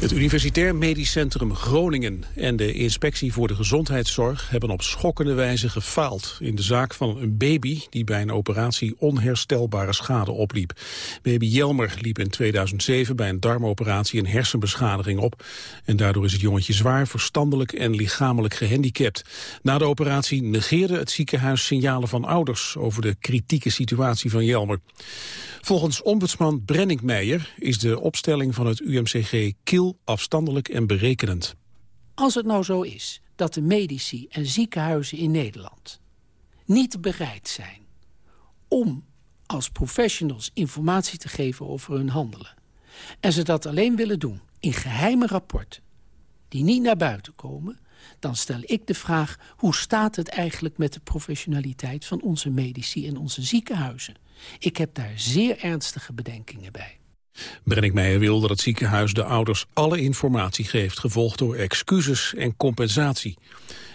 Het Universitair Medisch Centrum Groningen en de Inspectie voor de Gezondheidszorg hebben op schokkende wijze gefaald in de zaak van een baby die bij een operatie onherstelbare schade opliep. Baby Jelmer liep in 2007 bij een darmoperatie een hersenbeschadiging op en daardoor is het jongetje zwaar verstandelijk en lichamelijk gehandicapt. Na de operatie negeerde het ziekenhuis signalen van ouders over de kritieke situatie van Jelmer. Volgens ombudsman Brennick Meijer is de opstelling van het UMCG afstandelijk en berekenend. Als het nou zo is dat de medici en ziekenhuizen in Nederland niet bereid zijn om als professionals informatie te geven over hun handelen... en ze dat alleen willen doen in geheime rapporten die niet naar buiten komen... dan stel ik de vraag, hoe staat het eigenlijk met de professionaliteit van onze medici en onze ziekenhuizen? Ik heb daar zeer ernstige bedenkingen bij. Brennick Meijer wil dat het ziekenhuis de ouders alle informatie geeft... gevolgd door excuses en compensatie.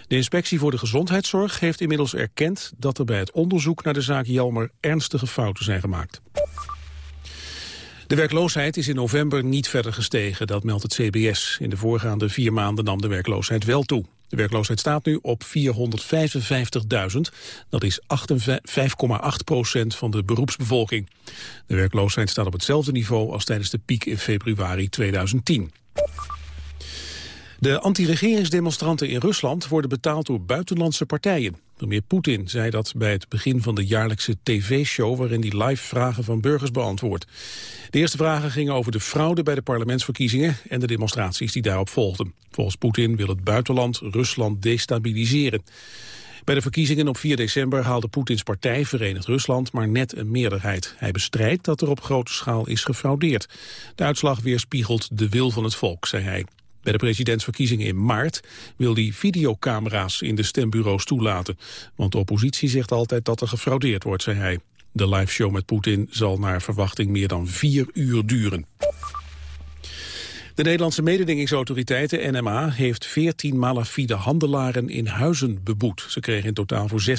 De inspectie voor de gezondheidszorg heeft inmiddels erkend... dat er bij het onderzoek naar de zaak Jelmer ernstige fouten zijn gemaakt. De werkloosheid is in november niet verder gestegen, dat meldt het CBS. In de voorgaande vier maanden nam de werkloosheid wel toe. De werkloosheid staat nu op 455.000. Dat is 5,8 procent van de beroepsbevolking. De werkloosheid staat op hetzelfde niveau als tijdens de piek in februari 2010. De anti-regeringsdemonstranten in Rusland worden betaald door buitenlandse partijen. Premier Poetin zei dat bij het begin van de jaarlijkse tv-show... waarin hij live vragen van burgers beantwoordt. De eerste vragen gingen over de fraude bij de parlementsverkiezingen... en de demonstraties die daarop volgden. Volgens Poetin wil het buitenland Rusland destabiliseren. Bij de verkiezingen op 4 december haalde Poetins partij Verenigd Rusland maar net een meerderheid. Hij bestrijdt dat er op grote schaal is gefraudeerd. De uitslag weerspiegelt de wil van het volk, zei hij. Bij de presidentsverkiezingen in maart wil hij videocamera's in de stembureaus toelaten. Want de oppositie zegt altijd dat er gefraudeerd wordt, zei hij. De liveshow met Poetin zal naar verwachting meer dan vier uur duren. De Nederlandse mededingingsautoriteit, NMA, heeft 14 malafide handelaren in huizen beboet. Ze kregen in totaal voor 6,3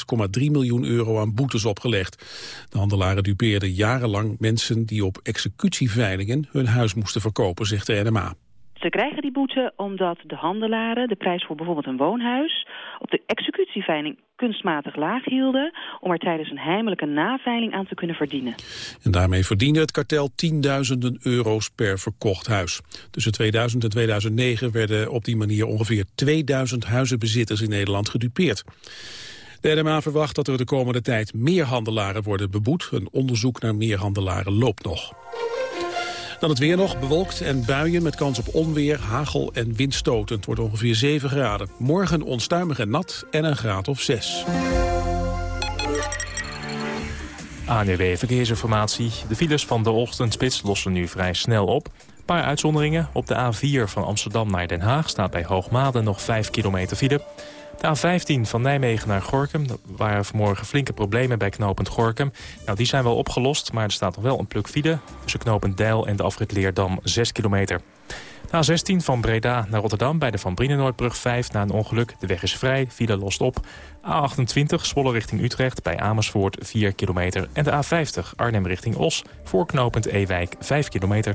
miljoen euro aan boetes opgelegd. De handelaren dupeerden jarenlang mensen die op executieveilingen hun huis moesten verkopen, zegt de NMA. Ze krijgen die boete omdat de handelaren de prijs voor bijvoorbeeld een woonhuis op de executieveiling kunstmatig laag hielden om er tijdens een heimelijke naveiling aan te kunnen verdienen. En daarmee verdiende het kartel tienduizenden euro's per verkocht huis. Tussen 2000 en 2009 werden op die manier ongeveer 2000 huizenbezitters in Nederland gedupeerd. De NMA verwacht dat er de komende tijd meer handelaren worden beboet. Een onderzoek naar meer handelaren loopt nog. Dan het weer nog, bewolkt en buien met kans op onweer, hagel en windstoten. Het wordt ongeveer 7 graden. Morgen onstuimig en nat en een graad of 6. ANWB Verkeersinformatie. De files van de ochtendspits lossen nu vrij snel op. Een paar uitzonderingen. Op de A4 van Amsterdam naar Den Haag staat bij Hoogmade nog 5 kilometer file. De A15 van Nijmegen naar Gorkum waren vanmorgen flinke problemen bij knooppunt Gorkum. Nou, die zijn wel opgelost, maar er staat nog wel een pluk file... tussen knooppunt Deil en de afrit Leerdam 6 kilometer. De A16 van Breda naar Rotterdam bij de Van Brienenoordbrug 5 na een ongeluk. De weg is vrij, file lost op. A28 Zwolle richting Utrecht bij Amersfoort 4 kilometer. En de A50 Arnhem richting Os voor knooppunt Ewijk 5 kilometer.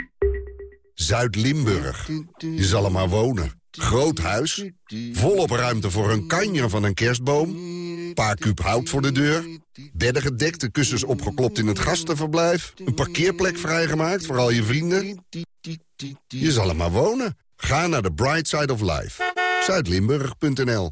Zuid-Limburg. Je zal er maar wonen. Groot huis, volop ruimte voor een kanjer van een kerstboom... paar kuub hout voor de deur, bedden gedekt, de kussens opgeklopt in het gastenverblijf... een parkeerplek vrijgemaakt voor al je vrienden. Je zal er maar wonen. Ga naar de Bright Side of Life. Zuidlimburg.nl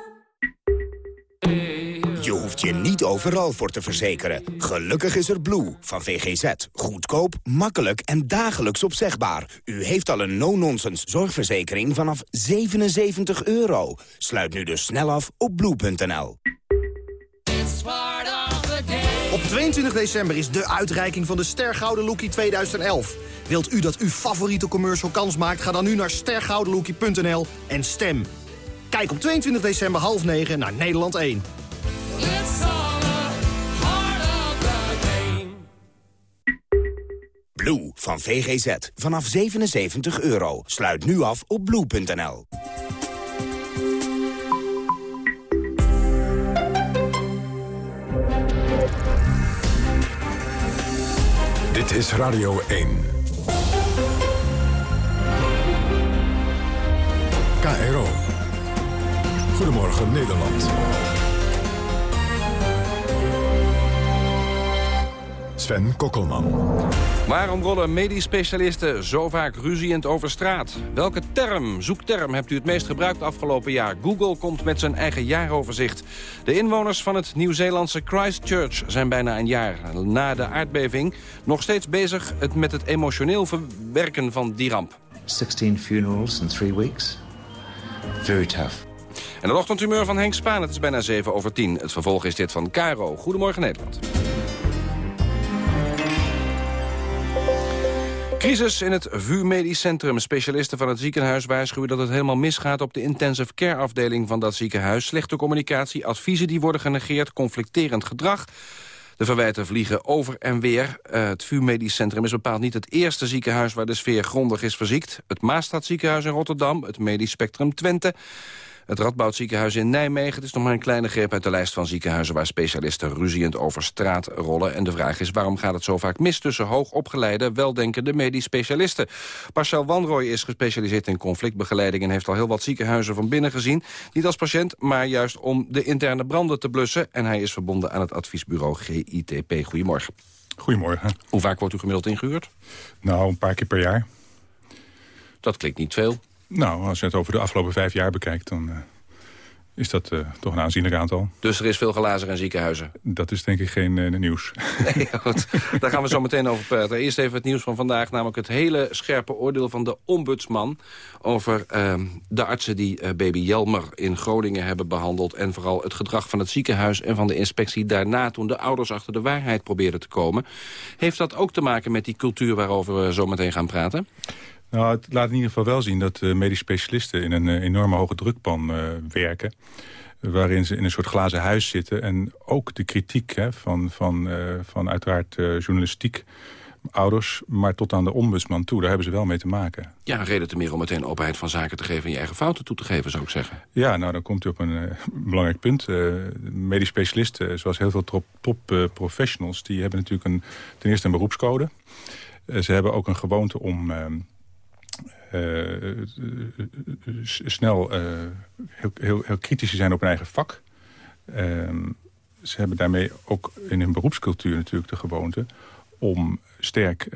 Je hoeft je niet overal voor te verzekeren. Gelukkig is er Blue van VGZ. Goedkoop, makkelijk en dagelijks opzegbaar. U heeft al een no-nonsense zorgverzekering vanaf 77 euro. Sluit nu dus snel af op blue.nl. Op 22 december is de uitreiking van de Stergouden Lookie 2011. Wilt u dat uw favoriete commercial kans maakt? Ga dan nu naar stergoudenlookie.nl en stem. Kijk op 22 december half 9 naar Nederland 1. Blue van VGZ. Vanaf 77 euro. Sluit nu af op blue.nl. Dit is Radio 1. KRO. Goedemorgen Nederland. Sven Kokkelman. Waarom rollen medisch specialisten zo vaak ruziend over straat? Welke term, zoekterm, hebt u het meest gebruikt afgelopen jaar? Google komt met zijn eigen jaaroverzicht. De inwoners van het Nieuw-Zeelandse Christchurch zijn bijna een jaar na de aardbeving... nog steeds bezig met het emotioneel verwerken van die ramp. 16 funerals in three weeks. Very tough. En het ochtendhumeur van Henk Spaan, het is bijna 7 over 10. Het vervolg is dit van Caro. Goedemorgen Nederland. Crisis in het VU Medisch Centrum. Specialisten van het ziekenhuis waarschuwen dat het helemaal misgaat... op de intensive care afdeling van dat ziekenhuis. Slechte communicatie, adviezen die worden genegeerd, conflicterend gedrag... De verwijten vliegen over en weer. Uh, het VU Medisch Centrum is bepaald niet het eerste ziekenhuis... waar de sfeer grondig is verziekt. Het Maastadziekenhuis in Rotterdam, het Medisch Spectrum Twente... Het Radboud ziekenhuis in Nijmegen. Het is nog maar een kleine greep uit de lijst van ziekenhuizen... waar specialisten ruziend over straat rollen. En de vraag is waarom gaat het zo vaak mis tussen hoogopgeleide... weldenkende medisch specialisten? Marcel Wanrooy is gespecialiseerd in conflictbegeleiding... en heeft al heel wat ziekenhuizen van binnen gezien. Niet als patiënt, maar juist om de interne branden te blussen. En hij is verbonden aan het adviesbureau GITP. Goedemorgen. Goedemorgen. Hoe vaak wordt u gemiddeld ingehuurd? Nou, een paar keer per jaar. Dat klinkt niet veel. Nou, als je het over de afgelopen vijf jaar bekijkt... dan uh, is dat uh, toch een aanzienlijk aantal. Dus er is veel glazen in ziekenhuizen? Dat is denk ik geen uh, nieuws. Nee, goed. Daar gaan we zo meteen over praten. Eerst even het nieuws van vandaag, namelijk het hele scherpe oordeel van de ombudsman... over ehm, de artsen die baby Jelmer in Groningen hebben behandeld... en vooral het gedrag van het ziekenhuis en van de inspectie daarna... toen de ouders achter de waarheid probeerden te komen. Heeft dat ook te maken met die cultuur waarover we zo meteen gaan praten? Nou, het laat in ieder geval wel zien dat uh, medisch specialisten in een uh, enorme hoge drukpan uh, werken. waarin ze in een soort glazen huis zitten. En ook de kritiek hè, van, van, van uiteraard journalistiek ouders, maar tot aan de ombudsman toe. Daar hebben ze wel mee te maken. Ja, een reden te meer om meteen openheid van zaken te geven... en je eigen fouten toe te geven, zou ik zeggen. Ja, nou, dan komt u op een belangrijk punt. medisch specialisten, zoals heel veel top, top professionals... die hebben natuurlijk een, ten eerste een beroepscode. ze hebben ook een gewoonte om uh, snel uh, heel, heel, heel, kritisch zijn op hun eigen vak. Ehm, ze hebben daarmee ook in hun beroepscultuur natuurlijk de gewoonte... om sterk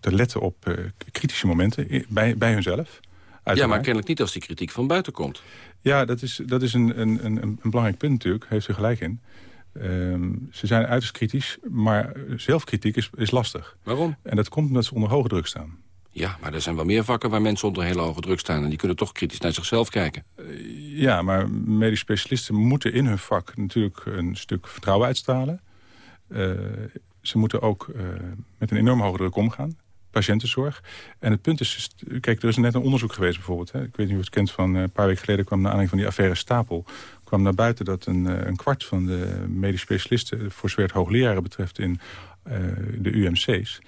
te letten op kritische momenten bij, bij hunzelf. Uiteraard. Ja, maar kennelijk niet als die kritiek van buiten komt. Ja, dat is, dat is een, een, een, een belangrijk punt natuurlijk. Heeft u gelijk in. Um, ze zijn uiterst kritisch, maar zelfkritiek is, is lastig. Waarom? En dat komt omdat ze onder hoge druk staan. Ja, maar er zijn wel meer vakken waar mensen onder hele hoge druk staan... en die kunnen toch kritisch naar zichzelf kijken. Ja, maar medisch specialisten moeten in hun vak natuurlijk een stuk vertrouwen uitstralen. Uh, ze moeten ook uh, met een enorm hoge druk omgaan. Patiëntenzorg. En het punt is, kijk, er is net een onderzoek geweest bijvoorbeeld. Hè. Ik weet niet of het kent, van een paar weken geleden kwam naar aanleiding van die affaire Stapel... kwam naar buiten dat een, een kwart van de medisch specialisten... voor zwaar hoogleraren betreft in de UMC's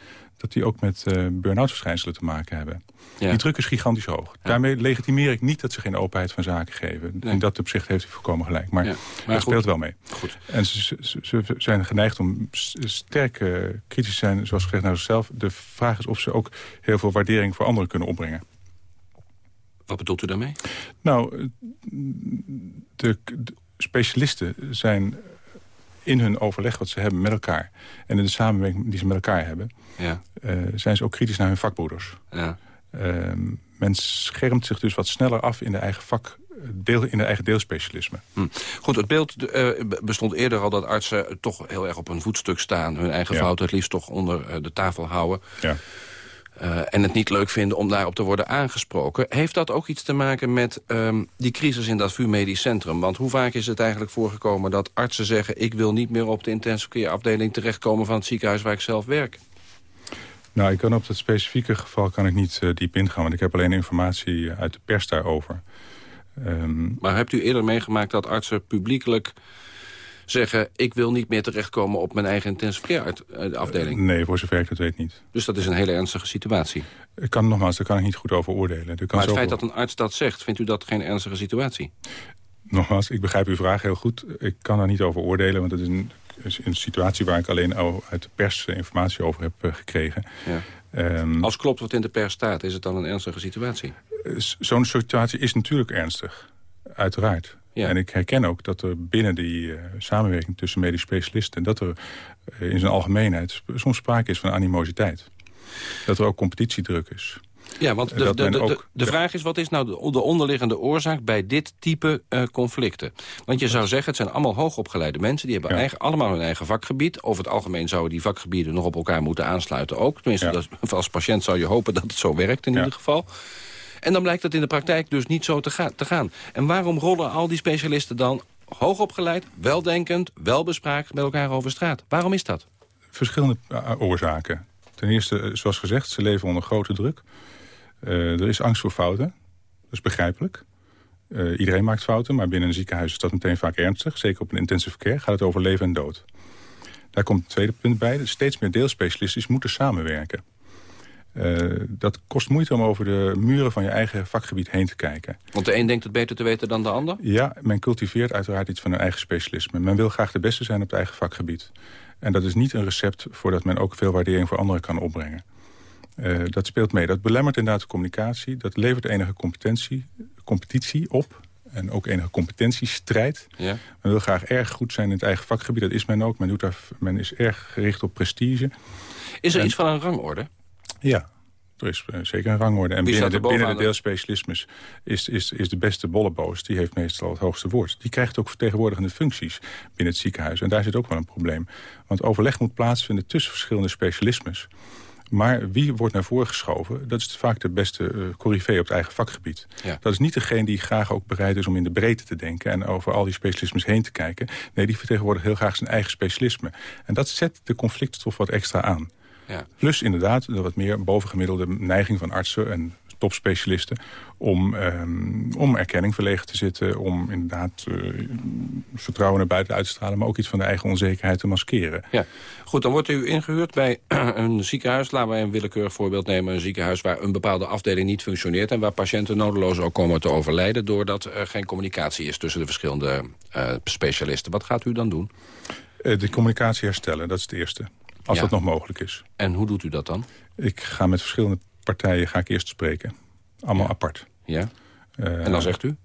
dat die ook met uh, burn-out verschijnselen te maken hebben. Die druk is gigantisch hoog. Daarmee legitimeer ik niet dat ze geen openheid van zaken geven. In dat opzicht heeft hij voorkomen gelijk. Maar, ja. dat speelt wel mee. Goed. En ze, ze, zijn geneigd om sterk uh, kritisch te zijn, zoals gezegd, naar zichzelf. De vraag is of ze ook heel veel waardering voor anderen kunnen opbrengen. Wat bedoelt u daarmee? Nou, de, de specialisten zijn in hun overleg wat ze hebben met elkaar... en in de samenwerking die ze met elkaar hebben... Ja. Uh, zijn ze ook kritisch naar hun vakbroeders. Ja. Uh, men schermt zich dus wat sneller af in de eigen vak deel, in de eigen deelspecialisme. Hm. Goed, het beeld uh, bestond eerder al dat artsen toch heel erg op een voetstuk staan. Hun eigen ja. fouten het liefst toch onder de tafel houden. Ja. Uh, en het niet leuk vinden om daarop te worden aangesproken. Heeft dat ook iets te maken met um, die crisis in dat VU Medisch Centrum? Want hoe vaak is het eigenlijk voorgekomen dat artsen zeggen... ik wil niet meer op de intensive care afdeling terechtkomen van het ziekenhuis waar ik zelf werk? Nou, ik kan op dat specifieke geval kan ik niet uh, diep ingaan... want ik heb alleen informatie uit de pers daarover. Um... Maar hebt u eerder meegemaakt dat artsen publiekelijk zeggen... ik wil niet meer terechtkomen op mijn eigen intensive care eh, afdeling? nee, voor zover ik dat weet niet. Dus dat is een hele ernstige situatie? Ik kan, nogmaals, daar kan ik niet goed over oordelen. maar het feit dat een arts dat zegt, vindt u dat geen ernstige situatie? Nogmaals, ik begrijp uw vraag heel goed. Ik kan daar niet over oordelen, want het is een, een situatie... waar ik alleen uit de pers informatie over heb uh, gekregen. Ja. Um, Als klopt wat in de pers staat, is het dan een ernstige situatie? Zo'n situatie is natuurlijk ernstig, uiteraard. Ja. En ik herken ook dat er binnen die uh, samenwerking tussen medisch specialisten... dat er uh, in zijn algemeenheid soms sprake is van animositeit. Dat er ook competitiedruk is. Ja, want de, de, de, ook, de, vraag is, wat is nou de, onderliggende oorzaak bij dit type uh, conflicten? Want je zou zeggen, het zijn allemaal hoogopgeleide mensen... die hebben eigen, allemaal hun eigen vakgebied. Over het algemeen zouden die vakgebieden nog op elkaar moeten aansluiten ook. Tenminste, dat, als patiënt zou je hopen dat het zo werkt in ieder geval. En dan blijkt dat in de praktijk dus niet zo te, ga te gaan. En waarom rollen al die specialisten dan hoogopgeleid, weldenkend, welbespraakt met elkaar over straat? Waarom is dat? Verschillende eh, oorzaken. Ten eerste, eh, zoals gezegd, ze leven onder grote druk. Er is angst voor fouten. Dat is begrijpelijk. Iedereen maakt fouten, maar binnen een ziekenhuis is dat meteen vaak ernstig. Zeker op een intensive care gaat het over leven en dood. Daar komt het tweede punt bij. Steeds meer deelspecialisten moeten samenwerken. Uh, dat kost moeite om over de muren van je eigen vakgebied heen te kijken. Want de een denkt het beter te weten dan de ander? Ja, men cultiveert uiteraard iets van hun eigen specialisme. Men wil graag de beste zijn op het eigen vakgebied. En dat is niet een recept voordat men ook veel waardering voor anderen kan opbrengen. Uh, dat speelt mee. Dat belemmert inderdaad de communicatie. Dat levert enige competentie, competitie op. En ook enige competentiestrijd. Ja. Men wil graag erg goed zijn in het eigen vakgebied. Dat is men ook. Men, doet daar, men is erg gericht op prestige. Is er iets van een rangorde? Ja, er is uh, zeker een rangorde. En binnen de, binnen de deelspecialismes is, is, is de beste bolleboos... die heeft meestal het hoogste woord. Die krijgt ook vertegenwoordigende functies binnen het ziekenhuis. En daar zit ook wel een probleem. Want overleg moet plaatsvinden tussen verschillende specialismes. Maar wie wordt naar voren geschoven? Dat is vaak de beste uh, corrivee op het eigen vakgebied. Ja. Dat is niet degene die graag ook bereid is om in de breedte te denken... en over al die specialismes heen te kijken. Nee, die vertegenwoordigt heel graag zijn eigen specialisme. En dat zet de conflictstof wat extra aan. Ja. Plus inderdaad de wat meer bovengemiddelde neiging van artsen en topspecialisten... om, um, om erkenning verlegen te zitten, om inderdaad uh, vertrouwen naar buiten uit te stralen... maar ook iets van de eigen onzekerheid te maskeren. Ja. Goed, dan wordt u ingehuurd bij een ziekenhuis. Laten we een willekeurig voorbeeld nemen. Een ziekenhuis waar een bepaalde afdeling niet functioneert... en waar patiënten nodeloos ook komen te overlijden... doordat er geen communicatie is tussen de verschillende uh, specialisten. Wat gaat u dan doen? Uh, de communicatie herstellen, dat is het eerste. Als dat nog mogelijk is. En hoe doet u dat dan? Ik ga met verschillende partijen ga ik eerst spreken. Allemaal apart. Ja. Uh, en dan zegt u?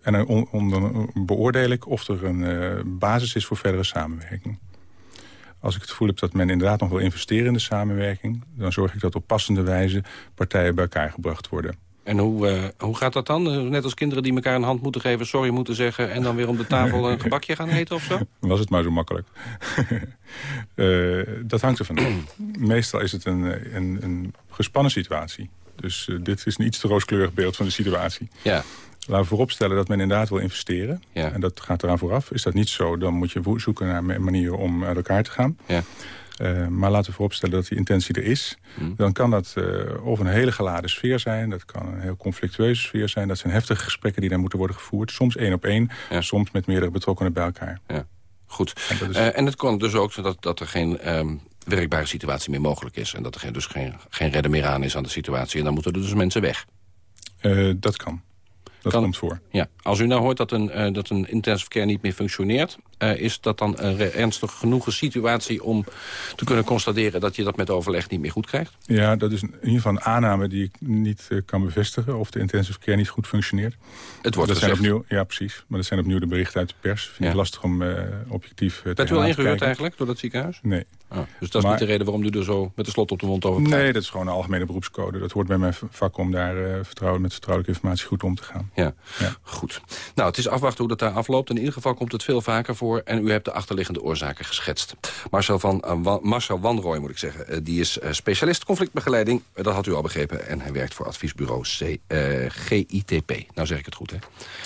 En dan beoordeel ik of er een uh, basis is voor verdere samenwerking. Als ik het gevoel heb dat men inderdaad nog wil investeren in de samenwerking... dan zorg ik dat op passende wijze partijen bij elkaar gebracht worden. En hoe, uh, hoe gaat dat dan? Net als kinderen die elkaar een hand moeten geven, sorry moeten zeggen... en dan weer om de tafel een gebakje gaan eten of zo? Was het maar zo makkelijk. uh, dat hangt ervan af. Meestal is het een, een, een gespannen situatie. Dus uh, dit is een iets te rooskleurig beeld van de situatie. Ja. Laten we vooropstellen dat men inderdaad wil investeren. Ja. En dat gaat eraan vooraf. Is dat niet zo, dan moet je zoeken naar manieren om uit elkaar te gaan. Ja. Uh, maar laten we vooropstellen dat die intentie er is. Hmm. Dan kan dat uh, of een hele geladen sfeer zijn. Dat kan een heel conflictueuze sfeer zijn. Dat zijn heftige gesprekken die daar moeten worden gevoerd. Soms één op één, ja. soms met meerdere betrokkenen bij elkaar. Ja. Goed. En, is... en het kon dus ook dat, dat er geen... Um werkbare situatie meer mogelijk is. En dat er geen, dus geen, geen redden meer aan is aan de situatie. En dan moeten er dus mensen weg. Uh, dat kan. Dat kan, komt voor. Ja. Als u nou hoort dat een, uh, dat een intensive care niet meer functioneert... Uh, is dat dan een ernstig genoeg situatie om te kunnen constateren... dat je dat met overleg niet meer goed krijgt? Ja, dat is in ieder geval een aanname die ik niet uh, kan bevestigen... of de intensive care niet goed functioneert. Het wordt dat zijn opnieuw, Ja, precies. Maar dat zijn opnieuw de berichten uit de pers. Vind ja. ik lastig om objectief te Bent u al ingehuurd eigenlijk door dat ziekenhuis? Nee. Oh, dus dat is maar, niet de reden waarom u er zo met de slot op de mond over praat? Nee, dat is gewoon een algemene beroepscode. Dat hoort bij mijn vak om daar vertrouwen, met vertrouwelijke informatie goed om te gaan. Ja, ja. goed. Nou, het is afwachten hoe dat daar afloopt. In ieder geval komt het veel vaker voor. En u hebt de achterliggende oorzaken geschetst. Marcel, van, uh, Wa Marcel Wanrooy, moet ik zeggen, uh, die is uh, specialist conflictbegeleiding. dat had u al begrepen. En hij werkt voor adviesbureau C, GITP. Nou zeg ik het goed, hè?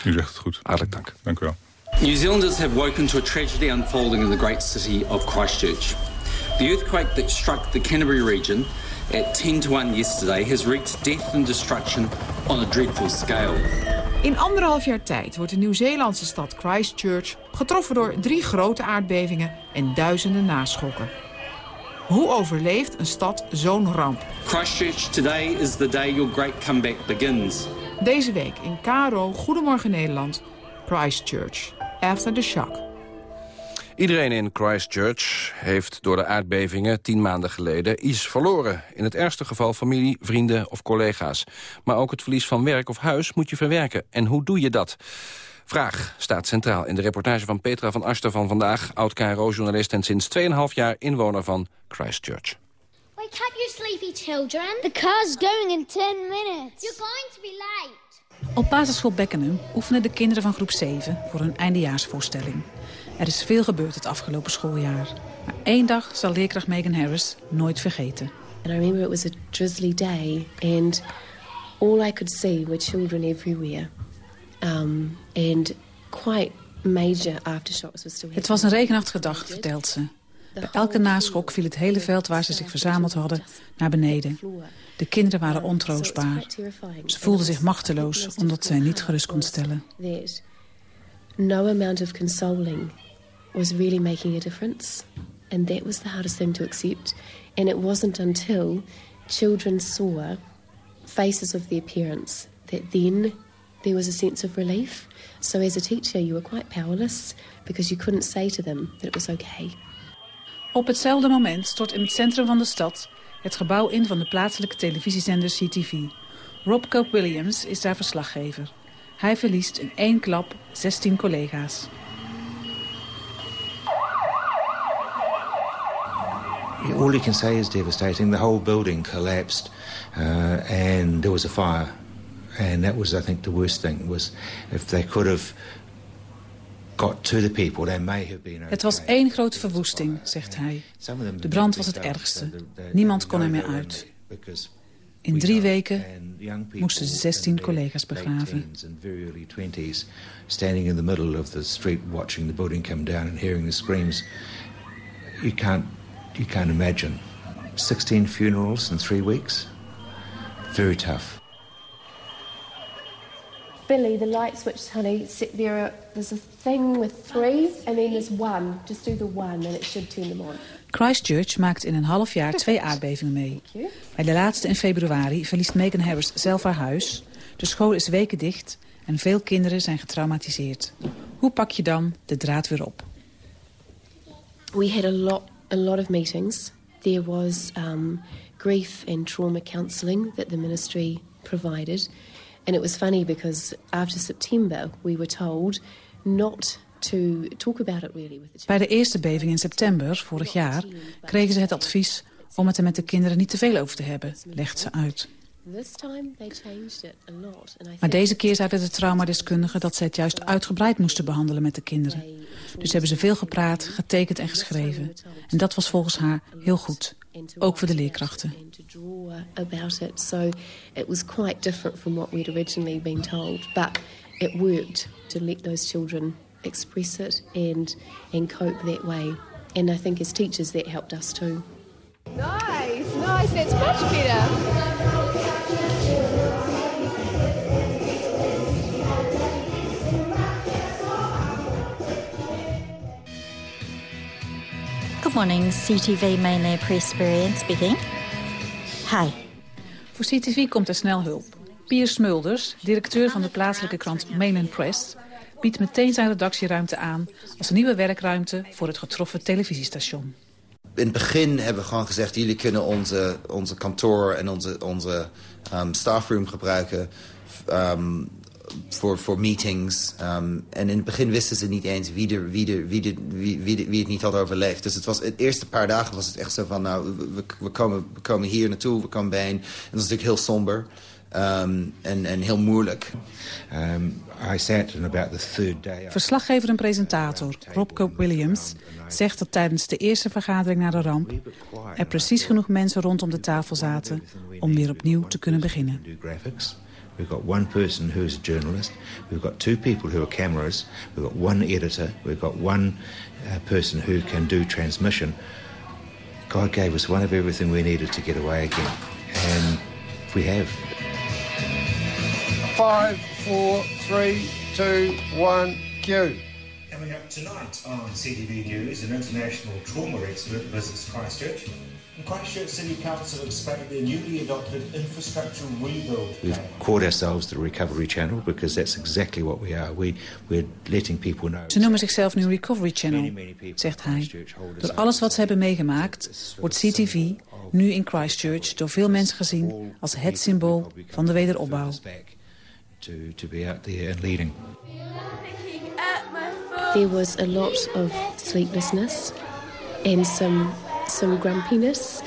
U zegt het goed. Hartelijk dank. Dank u wel. New Zealanders have woken to a tragedy unfolding in the great city of Christchurch. The earthquake that struck the Canterbury region at 10 to 1 yesterday has wreaked death and destruction on a dreadful scale. In anderhalf jaar tijd wordt de Nieuw-Zeelandse stad Christchurch getroffen door drie grote aardbevingen en duizenden naschokken. Hoe overleeft een stad zo'n ramp? Christchurch, today is the day your great comeback begins. Deze week in KRO Goedemorgen Nederland, Christchurch, after the shock. Iedereen in Christchurch heeft door de aardbevingen tien maanden geleden iets verloren. In het ergste geval familie, vrienden of collega's. Maar ook het verlies van werk of huis moet je verwerken. En hoe doe je dat? Vraag staat centraal in de reportage van Petra van Aster van vandaag... oud-KRO-journalist en sinds 2,5 jaar inwoner van Christchurch. Wake up, you sleepy children. The car's going in 10 minutes. You're going to be late. Op basisschool Beckenham oefenen de kinderen van groep 7 voor hun eindejaarsvoorstelling. Er is veel gebeurd het afgelopen schooljaar. Maar één dag zal leerkracht Megan Harris nooit vergeten. And I remember it was a drizzly day and all I could see were children everywhere. Um, and quite major aftershocks were still Het was een regenachtige dag, vertelt ze. Bij elke naschok viel het hele veld waar ze zich verzameld hadden naar beneden. De kinderen waren ontroostbaar. Ze voelden zich machteloos omdat ze niet gerust kon stellen. No amount of consoling was really making a difference. And that was the hardest thing to accept. And it wasn't until children saw faces of their parents that then there was a sense of relief. So as a teacher you were quite powerless because you couldn't say to them that it was okay. Op hetzelfde moment stort in het centrum van de stad het gebouw in van de plaatselijke televisiezender CTV. Rob Cope Williams is daar verslaggever. Hij verliest in één klap 16 collega's. All you can say is devastating. The whole building collapsed uh, and there was a fire. And that was, I think, the worst thing, was if they could have got to the people, they may have been okay. Het was één grote verwoesting, zegt hij. De brand was het ergste. Niemand kon er meer uit. In drie weken moesten ze 16 collega's begraven. Standing in the middle of the street watching the building come down and hearing the screams. You can't, you can't imagine. 16 funerals in three weeks. Very tough. Billy, the light switch, honey, sit there. There's a thing with three, and then there's one. Just do the one, and it should turn them on. Christchurch maakt in een half jaar twee aardbevingen mee. Bij de laatste in februari verliest Megan Harris zelf haar huis. De school is weken dicht en veel kinderen zijn getraumatiseerd. Hoe pak je dan de draad weer op? We had a lot, a lot of meetings. There was um, grief and trauma counselling that the ministry provided. And it was funny because after September we were told not to talk about it really with the Bij de eerste beving in september vorig jaar kregen ze het advies om het er met de kinderen niet te veel over te hebben, legt ze uit. Maar deze keer zeiden de traumadeskundigen dat ze het juist uitgebreid moesten behandelen met de kinderen. Dus hebben ze veel gepraat, getekend en geschreven. En dat was volgens haar heel goed, ook voor de leerkrachten. So it was quite different from what we'd originally been told, but it worked to let those children express it and and cope that way. And I think as teachers that helped us too. Nice, nice. That's much better. Good morning, CTV Mainland Press Experience speaking. Hi. Voor CTV komt er snel hulp. Piers Smulders, directeur van de plaatselijke krant Mainland Press... biedt meteen zijn redactieruimte aan... als een nieuwe werkruimte voor het getroffen televisiestation. In het begin hebben we gewoon gezegd... jullie kunnen onze, onze kantoor en onze, onze um, staffroom gebruiken... Um, voor, voor meetings. Um, en in het begin wisten ze niet eens wie, er, wie, wie, wie, het niet had overleefd. Dus het was het eerste paar dagen was het echt zo van... nou, we, we, komen, komen hier naartoe, we komen bijeen. En dat is natuurlijk heel somber. Um, en, en heel moeilijk. Um, I sat in about the third day. Verslaggever en presentator Rob Cope Williams zegt dat tijdens de eerste vergadering na de ramp er precies genoeg mensen rondom de tafel zaten om weer opnieuw te kunnen beginnen. We've got one person who's a journalist. We've got two people who are cameras. We've got one editor. We've got one uh, person who can do transmission. God gave us one of everything we needed to get away again. And we have. Five, four, three, two, one, cue. Coming up tonight on CTV News, an international trauma expert visits Christchurch. The Christchurch City Council explained their newly adopted infrastructure rebuild We've called ourselves the Recovery Channel because that's exactly what we are. We, we're letting people know. Ze noemen zichzelf nu Recovery Channel, zegt hij. Door alles wat ze hebben meegemaakt, wordt CTV nu in Christchurch door veel mensen gezien als het symbool van de wederopbouw. To, to be out there and leading. There was a lot of sleeplessness and some, some grumpiness.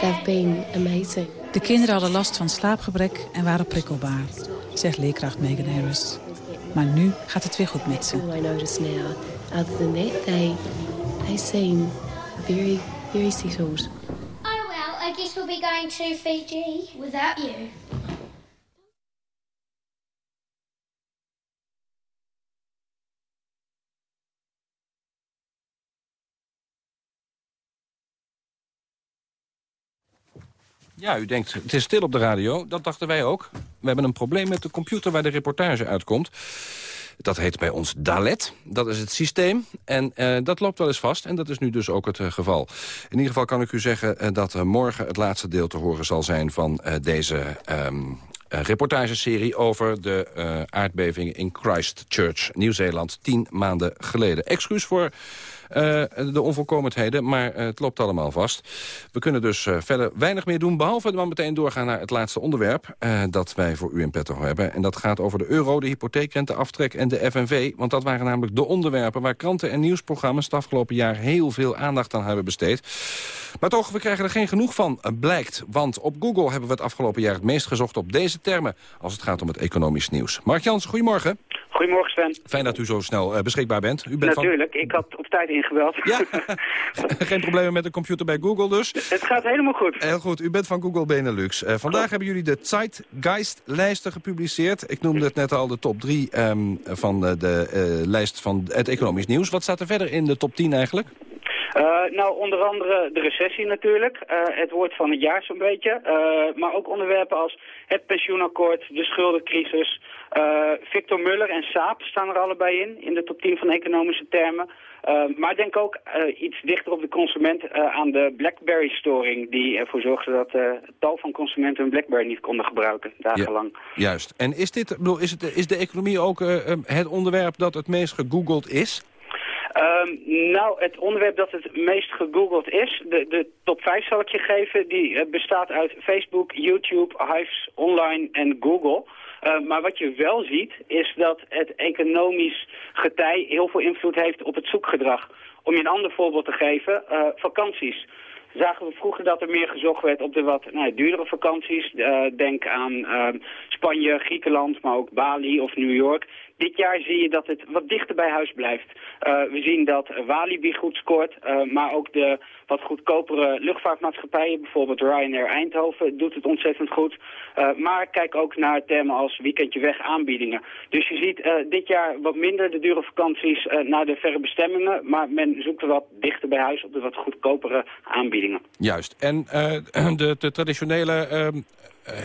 They've been amazing. De kinderen hadden last van slaapgebrek en waren prikkelbaar, zegt leerkracht Megan Harris. Maar nu gaat het weer goed met ze. All I notice now, other than that, they, they seem very, very settled. Oh well, I guess we'll be going to Fiji without you. Ja, u denkt, het is stil op de radio. Dat dachten wij ook. We hebben een probleem met de computer waar de reportage uitkomt. Dat heet bij ons Dalet. Dat is het systeem. En uh, dat loopt wel eens vast. En dat is nu dus ook het uh, geval. In ieder geval kan ik u zeggen uh, dat morgen het laatste deel te horen zal zijn... van deze um, reportageserie over de aardbevingen in Christchurch, Nieuw-Zeeland, tien maanden geleden. Excuus voor de onvolkomenheden, maar uh, het loopt allemaal vast. We kunnen dus uh, verder weinig meer doen, behalve dan meteen doorgaan naar het laatste onderwerp dat wij voor u in petto hebben. En dat gaat over de euro, de hypotheekrenteaftrek en de FNV. Want dat waren namelijk de onderwerpen waar kranten en nieuwsprogramma's het afgelopen jaar heel veel aandacht aan hebben besteed. Maar toch, we krijgen er geen genoeg van, blijkt. Want op Google hebben we het afgelopen jaar het meest gezocht op deze termen... als het gaat om het economisch nieuws. Mark Jans, goedemorgen. Goedemorgen, Sven. Fijn dat u zo snel uh, beschikbaar bent. U bent Natuurlijk, van... ik had op tijd ingebeld. Ja, geen problemen met de computer bij Google dus. Het gaat helemaal goed. Heel goed, u bent van Google Benelux. Uh, vandaag hebben jullie de Zeitgeist-lijsten gepubliceerd. Ik noemde het net al de top 3 um, van de, de uh, lijst van het economisch nieuws. Wat staat er verder in de top 10 eigenlijk? Uh, nou, onder andere de recessie natuurlijk. Uh, het woord van het jaar zo'n beetje. Uh, maar ook onderwerpen als het pensioenakkoord, de schuldencrisis. Victor Muller en Saab staan er allebei in, in de top 10 van economische termen. maar denk ook iets dichter op de consument aan de BlackBerry-storing... die ervoor zorgde dat tal van consumenten hun BlackBerry niet konden gebruiken, dagenlang. Ja, juist. En is, dit, bedoel, is, het, is de economie ook het onderwerp dat het meest gegoogeld is? Um, nou, het onderwerp dat het meest gegoogeld is, de, de top 5 zal ik je geven, die bestaat uit Facebook, YouTube, Hives, Online en Google. Uh, maar wat je wel ziet, is dat het economisch getij heel veel invloed heeft op het zoekgedrag. Om je een ander voorbeeld te geven, uh, vakanties zagen we vroeger dat er meer gezocht werd op de wat nou, duurdere vakanties. Uh, denk aan uh, Spanje, Griekenland, maar ook Bali of New York. Dit jaar zie je dat het wat dichter bij huis blijft. Uh, we zien dat Walibi goed scoort, uh, maar ook de wat goedkopere luchtvaartmaatschappijen, bijvoorbeeld Ryanair Eindhoven, doet het ontzettend goed. Uh, maar kijk ook naar termen als weekendje weg aanbiedingen. Dus je ziet dit jaar wat minder de dure vakanties naar de verre bestemmingen, maar men zoekt wat dichter bij huis op de wat goedkopere aanbiedingen. Juist. En de, de, traditionele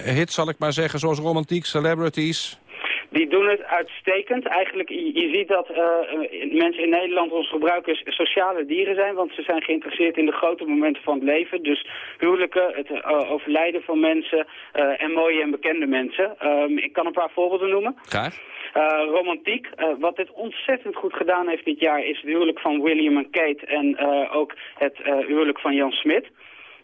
hits, zal ik maar zeggen, zoals romantiek, celebrities... Die doen het uitstekend. Eigenlijk, je, je ziet dat uh, mensen in Nederland, onze gebruikers, sociale dieren zijn. Want ze zijn geïnteresseerd in de grote momenten van het leven. Dus huwelijken, het uh, overlijden van mensen en mooie en bekende mensen. Um, ik kan een paar voorbeelden noemen. Graag. Uh, romantiek. Uh, wat dit ontzettend goed gedaan heeft dit jaar is het huwelijk van William en Kate en uh, ook het huwelijk van Jan Smit.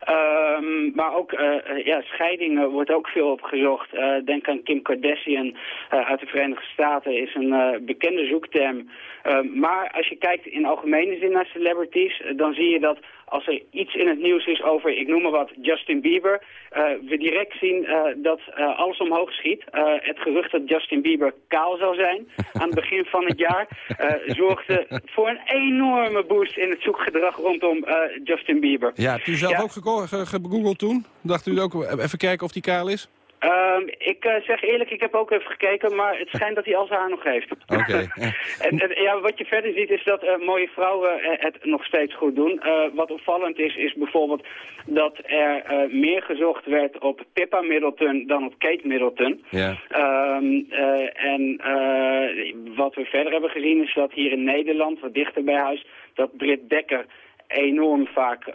Um, maar ook uh, ja, scheidingen wordt ook veel opgezocht. Uh, denk aan Kim Kardashian uit de Verenigde Staten is een bekende zoekterm. Ehm, maar als je kijkt in algemene zin naar celebrities, dan zie je dat als er iets in het nieuws is over, ik noem maar wat, Justin Bieber, uh, we direct zien uh, dat uh, alles omhoog schiet. het gerucht dat Justin Bieber kaal zou zijn aan het begin van het jaar zorgde voor een enorme boost in het zoekgedrag rondom Justin Bieber. Ja, hebt u zelf ja. ook gegoogeld toen? Dacht u ook even kijken of die kaal is? Um, ik uh, zeg eerlijk, ik heb ook even gekeken, maar het schijnt dat hij al zijn haar nog heeft. Oké. Okay. en, en, ja, wat je verder ziet is dat uh, mooie vrouwen uh, het nog steeds goed doen. wat opvallend is, is bijvoorbeeld dat er meer gezocht werd op Pippa Middleton dan op Kate Middleton. Ja. Um, en wat we verder hebben gezien is dat hier in Nederland, wat dichter bij huis, dat Britt Dekker enorm vaak,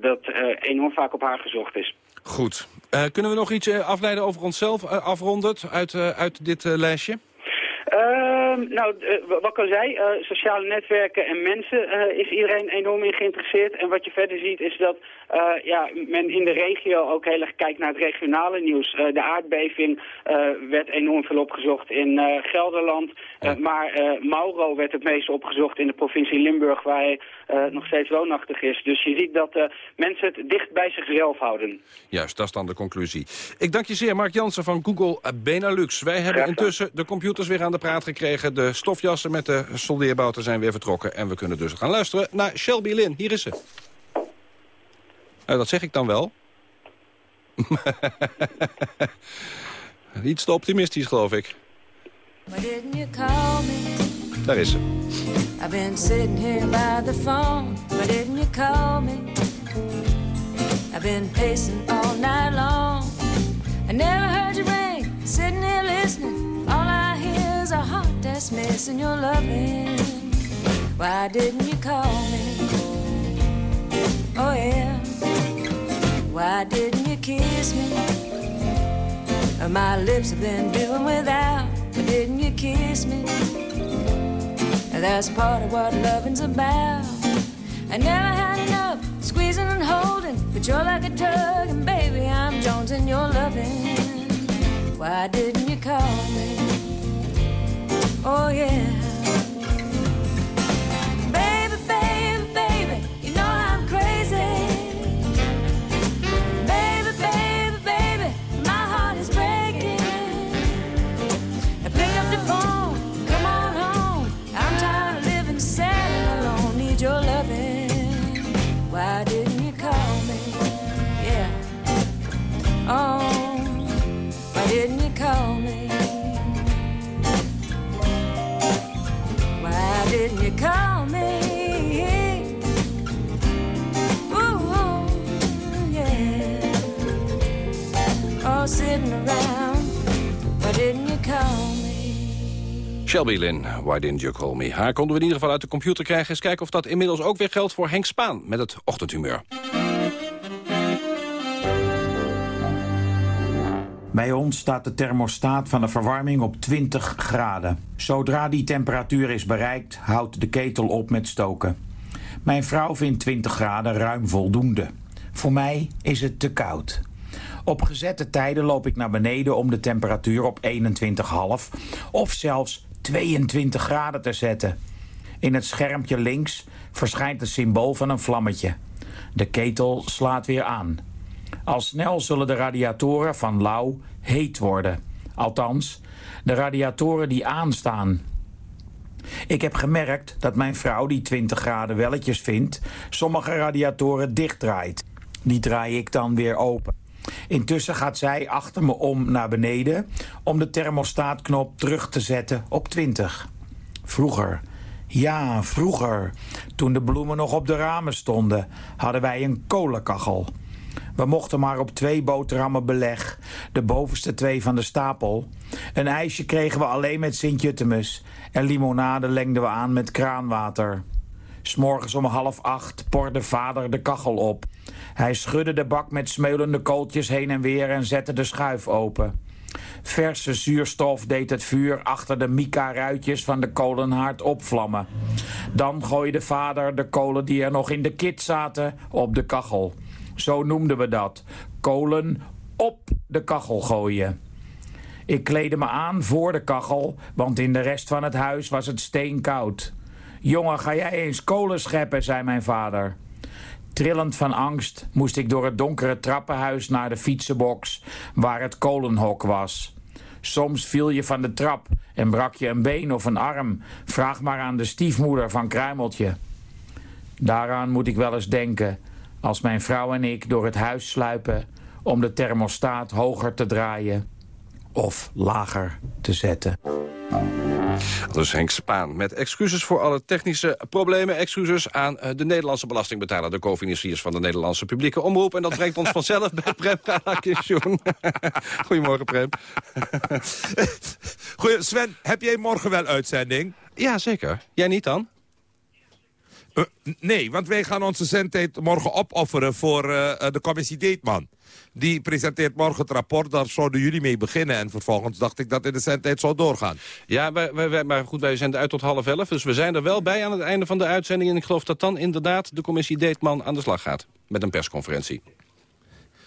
dat, enorm vaak op haar gezocht is. Goed. Uh, kunnen we nog iets uh, afleiden over onszelf, uh, afrondend, uit, uit dit lijstje? Uh, nou, wat ik al zei, sociale netwerken en mensen is iedereen enorm in geïnteresseerd. En wat je verder ziet is dat ja, men in de regio ook heel erg kijkt naar het regionale nieuws. de aardbeving werd enorm veel opgezocht in Gelderland. maar Mauro werd het meest opgezocht in de provincie Limburg, waar hij nog steeds woonachtig is. Dus je ziet dat mensen het dicht bij zichzelf houden. Juist, dat is dan de conclusie. Ik dank je zeer, Mark Jansen van Google Benelux. Wij hebben intussen de computers weer aan de praat gekregen. De stofjassen met de soldeerbouten zijn weer vertrokken. En we kunnen dus gaan luisteren naar Shelby Lynn. Hier is ze. Nou, dat zeg ik dan wel. Iets te optimistisch, geloof ik. Daar is ze. I've been sitting here by the phone, but didn't you call me? I've been pacing all night long. I never heard you ring, sitting here listening. All I is a heart that's missing your loving. Why didn't you call me? Oh yeah. Why didn't you kiss me? Uh, my lips have been doing without. Why didn't you kiss me? Uh, that's part of what loving's about. I never had enough squeezing and holding, but you're like a drug, and baby, I'm jonesing your loving. Why didn't you call me? Oh yeah. Sitting around. Why didn't you call me? Shelby Lynn, Why Didn't You Call Me? Haar konden we in ieder geval uit de computer krijgen. Eens kijken of dat inmiddels ook weer geldt voor Henk Spaan met het ochtendhumeur. Bij ons staat de thermostaat van de verwarming op 20 graden. Zodra die temperatuur is bereikt, houdt de ketel op met stoken. Mijn vrouw vindt 20 graden ruim voldoende. Voor mij is het te koud. Op gezette tijden loop ik naar beneden om de temperatuur op 21,5 of zelfs 22 graden te zetten. In het schermpje links verschijnt het symbool van een vlammetje. De ketel slaat weer aan. Al snel zullen de radiatoren van lauw heet worden. Althans, de radiatoren die aanstaan. Ik heb gemerkt dat mijn vrouw die 20 graden welletjes vindt... sommige radiatoren dichtdraait. Die draai ik dan weer open. Intussen gaat zij achter me om naar beneden... om de thermostaatknop terug te zetten op 20. Vroeger, ja, vroeger, toen de bloemen nog op de ramen stonden... hadden wij een kolenkachel. We mochten maar op twee boterhammen beleg, de bovenste twee van de stapel. Een ijsje kregen we alleen met Sint-Jutemus en limonade lengden we aan met kraanwater. S'morgens om half acht porde vader de kachel op. Hij schudde de bak met smeulende kooltjes heen en weer en zette de schuif open. Verse zuurstof deed het vuur achter de mica-ruitjes van de kolenhaard opvlammen. Dan gooide vader de kolen die er nog in de kit zaten op de kachel. Zo noemden we dat. Kolen op de kachel gooien. Ik kleedde me aan voor de kachel, want in de rest van het huis was het steenkoud. Jongen, ga jij eens kolen scheppen, zei mijn vader. Trillend van angst moest ik door het donkere trappenhuis naar de fietsenbox, waar het kolenhok was. Soms viel je van de trap en brak je een been of een arm. Vraag maar aan de stiefmoeder van Kruimeltje. Daaraan moet ik wel eens denken als mijn vrouw en ik door het huis sluipen om de thermostaat hoger te draaien of lager te zetten. Dat is Henk Spaan met excuses voor alle technische problemen. Excuses aan eh, de Nederlandse belastingbetaler... de co-financiers van de Nederlandse publieke omroep. En dat brengt ons vanzelf bij Prem Radakishun. Goedemorgen, Prem. Goeie, Sven, heb jij morgen wel uitzending? Ja, zeker. Jij niet dan? Uh, nee, want wij gaan onze zendtijd morgen opofferen voor uh, de commissie Deetman. Die presenteert morgen het rapport, daar zouden jullie mee beginnen. En vervolgens dacht ik dat in de zendtijd zou doorgaan. Ja, wij, wij, maar goed, wij zenden uit tot half elf. Dus we zijn er wel bij aan het einde van de uitzending. En ik geloof dat dan inderdaad de commissie Deetman aan de slag gaat. Met een persconferentie.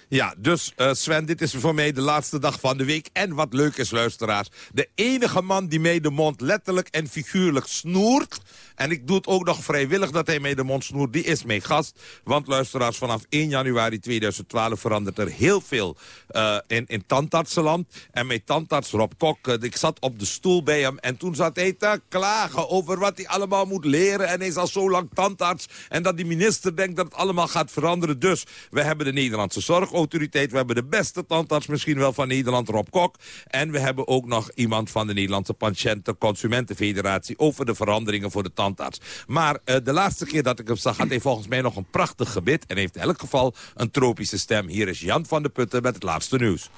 Ja, dus uh, Sven, dit is voor mij de laatste dag van de week. En wat leuk is, luisteraars. De enige man die mij de mond letterlijk en figuurlijk snoert... En ik doe het ook nog vrijwillig dat hij mij de mond snoert. Die is mijn gast. Want luisteraars, vanaf 1 januari 2012 verandert er heel veel uh, in, in tandartsenland. En mijn tandarts Rob Kok, uh, ik zat op de stoel bij hem. En toen zat hij te klagen over wat hij allemaal moet leren. En hij is al zo lang tandarts. En dat die minister denkt dat het allemaal gaat veranderen. Dus we hebben de Nederlandse We hebben de beste tandarts misschien wel van Nederland, Rob Kok. En we hebben ook nog iemand van de Nederlandse Patiënten Consumentenfederatie... over de veranderingen voor de tandarts. Maar uh, de laatste keer dat ik hem zag had hij volgens mij nog een prachtig gebit... en heeft in elk geval een tropische stem. Hier is Jan van de Putten met het laatste nieuws.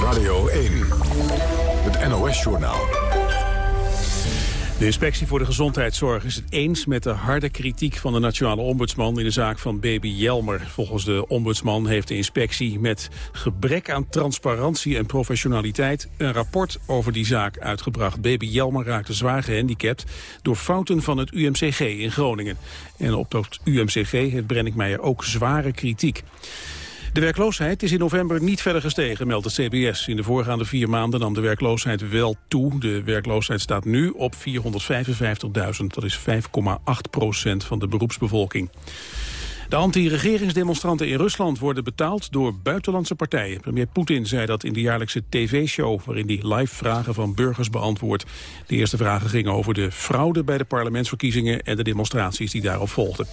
Radio 1, het NOS-journaal. De inspectie voor de gezondheidszorg is het eens met de harde kritiek van de nationale ombudsman in de zaak van baby Jelmer. Volgens de ombudsman heeft de inspectie met gebrek aan transparantie en professionaliteit een rapport over die zaak uitgebracht. Baby Jelmer raakte zwaar gehandicapt door fouten van het UMCG in Groningen. En op dat UMCG heeft Brenninkmeijer ook zware kritiek. De werkloosheid is in november niet verder gestegen, meldt het CBS. In de voorgaande vier maanden nam de werkloosheid wel toe. De werkloosheid staat nu op 455.000. Dat is 5,8 procent van de beroepsbevolking. De anti-regeringsdemonstranten in Rusland worden betaald door buitenlandse partijen. Premier Poetin zei dat in de jaarlijkse tv-show... waarin hij live vragen van burgers beantwoordt. De eerste vragen gingen over de fraude bij de parlementsverkiezingen... en de demonstraties die daarop volgden.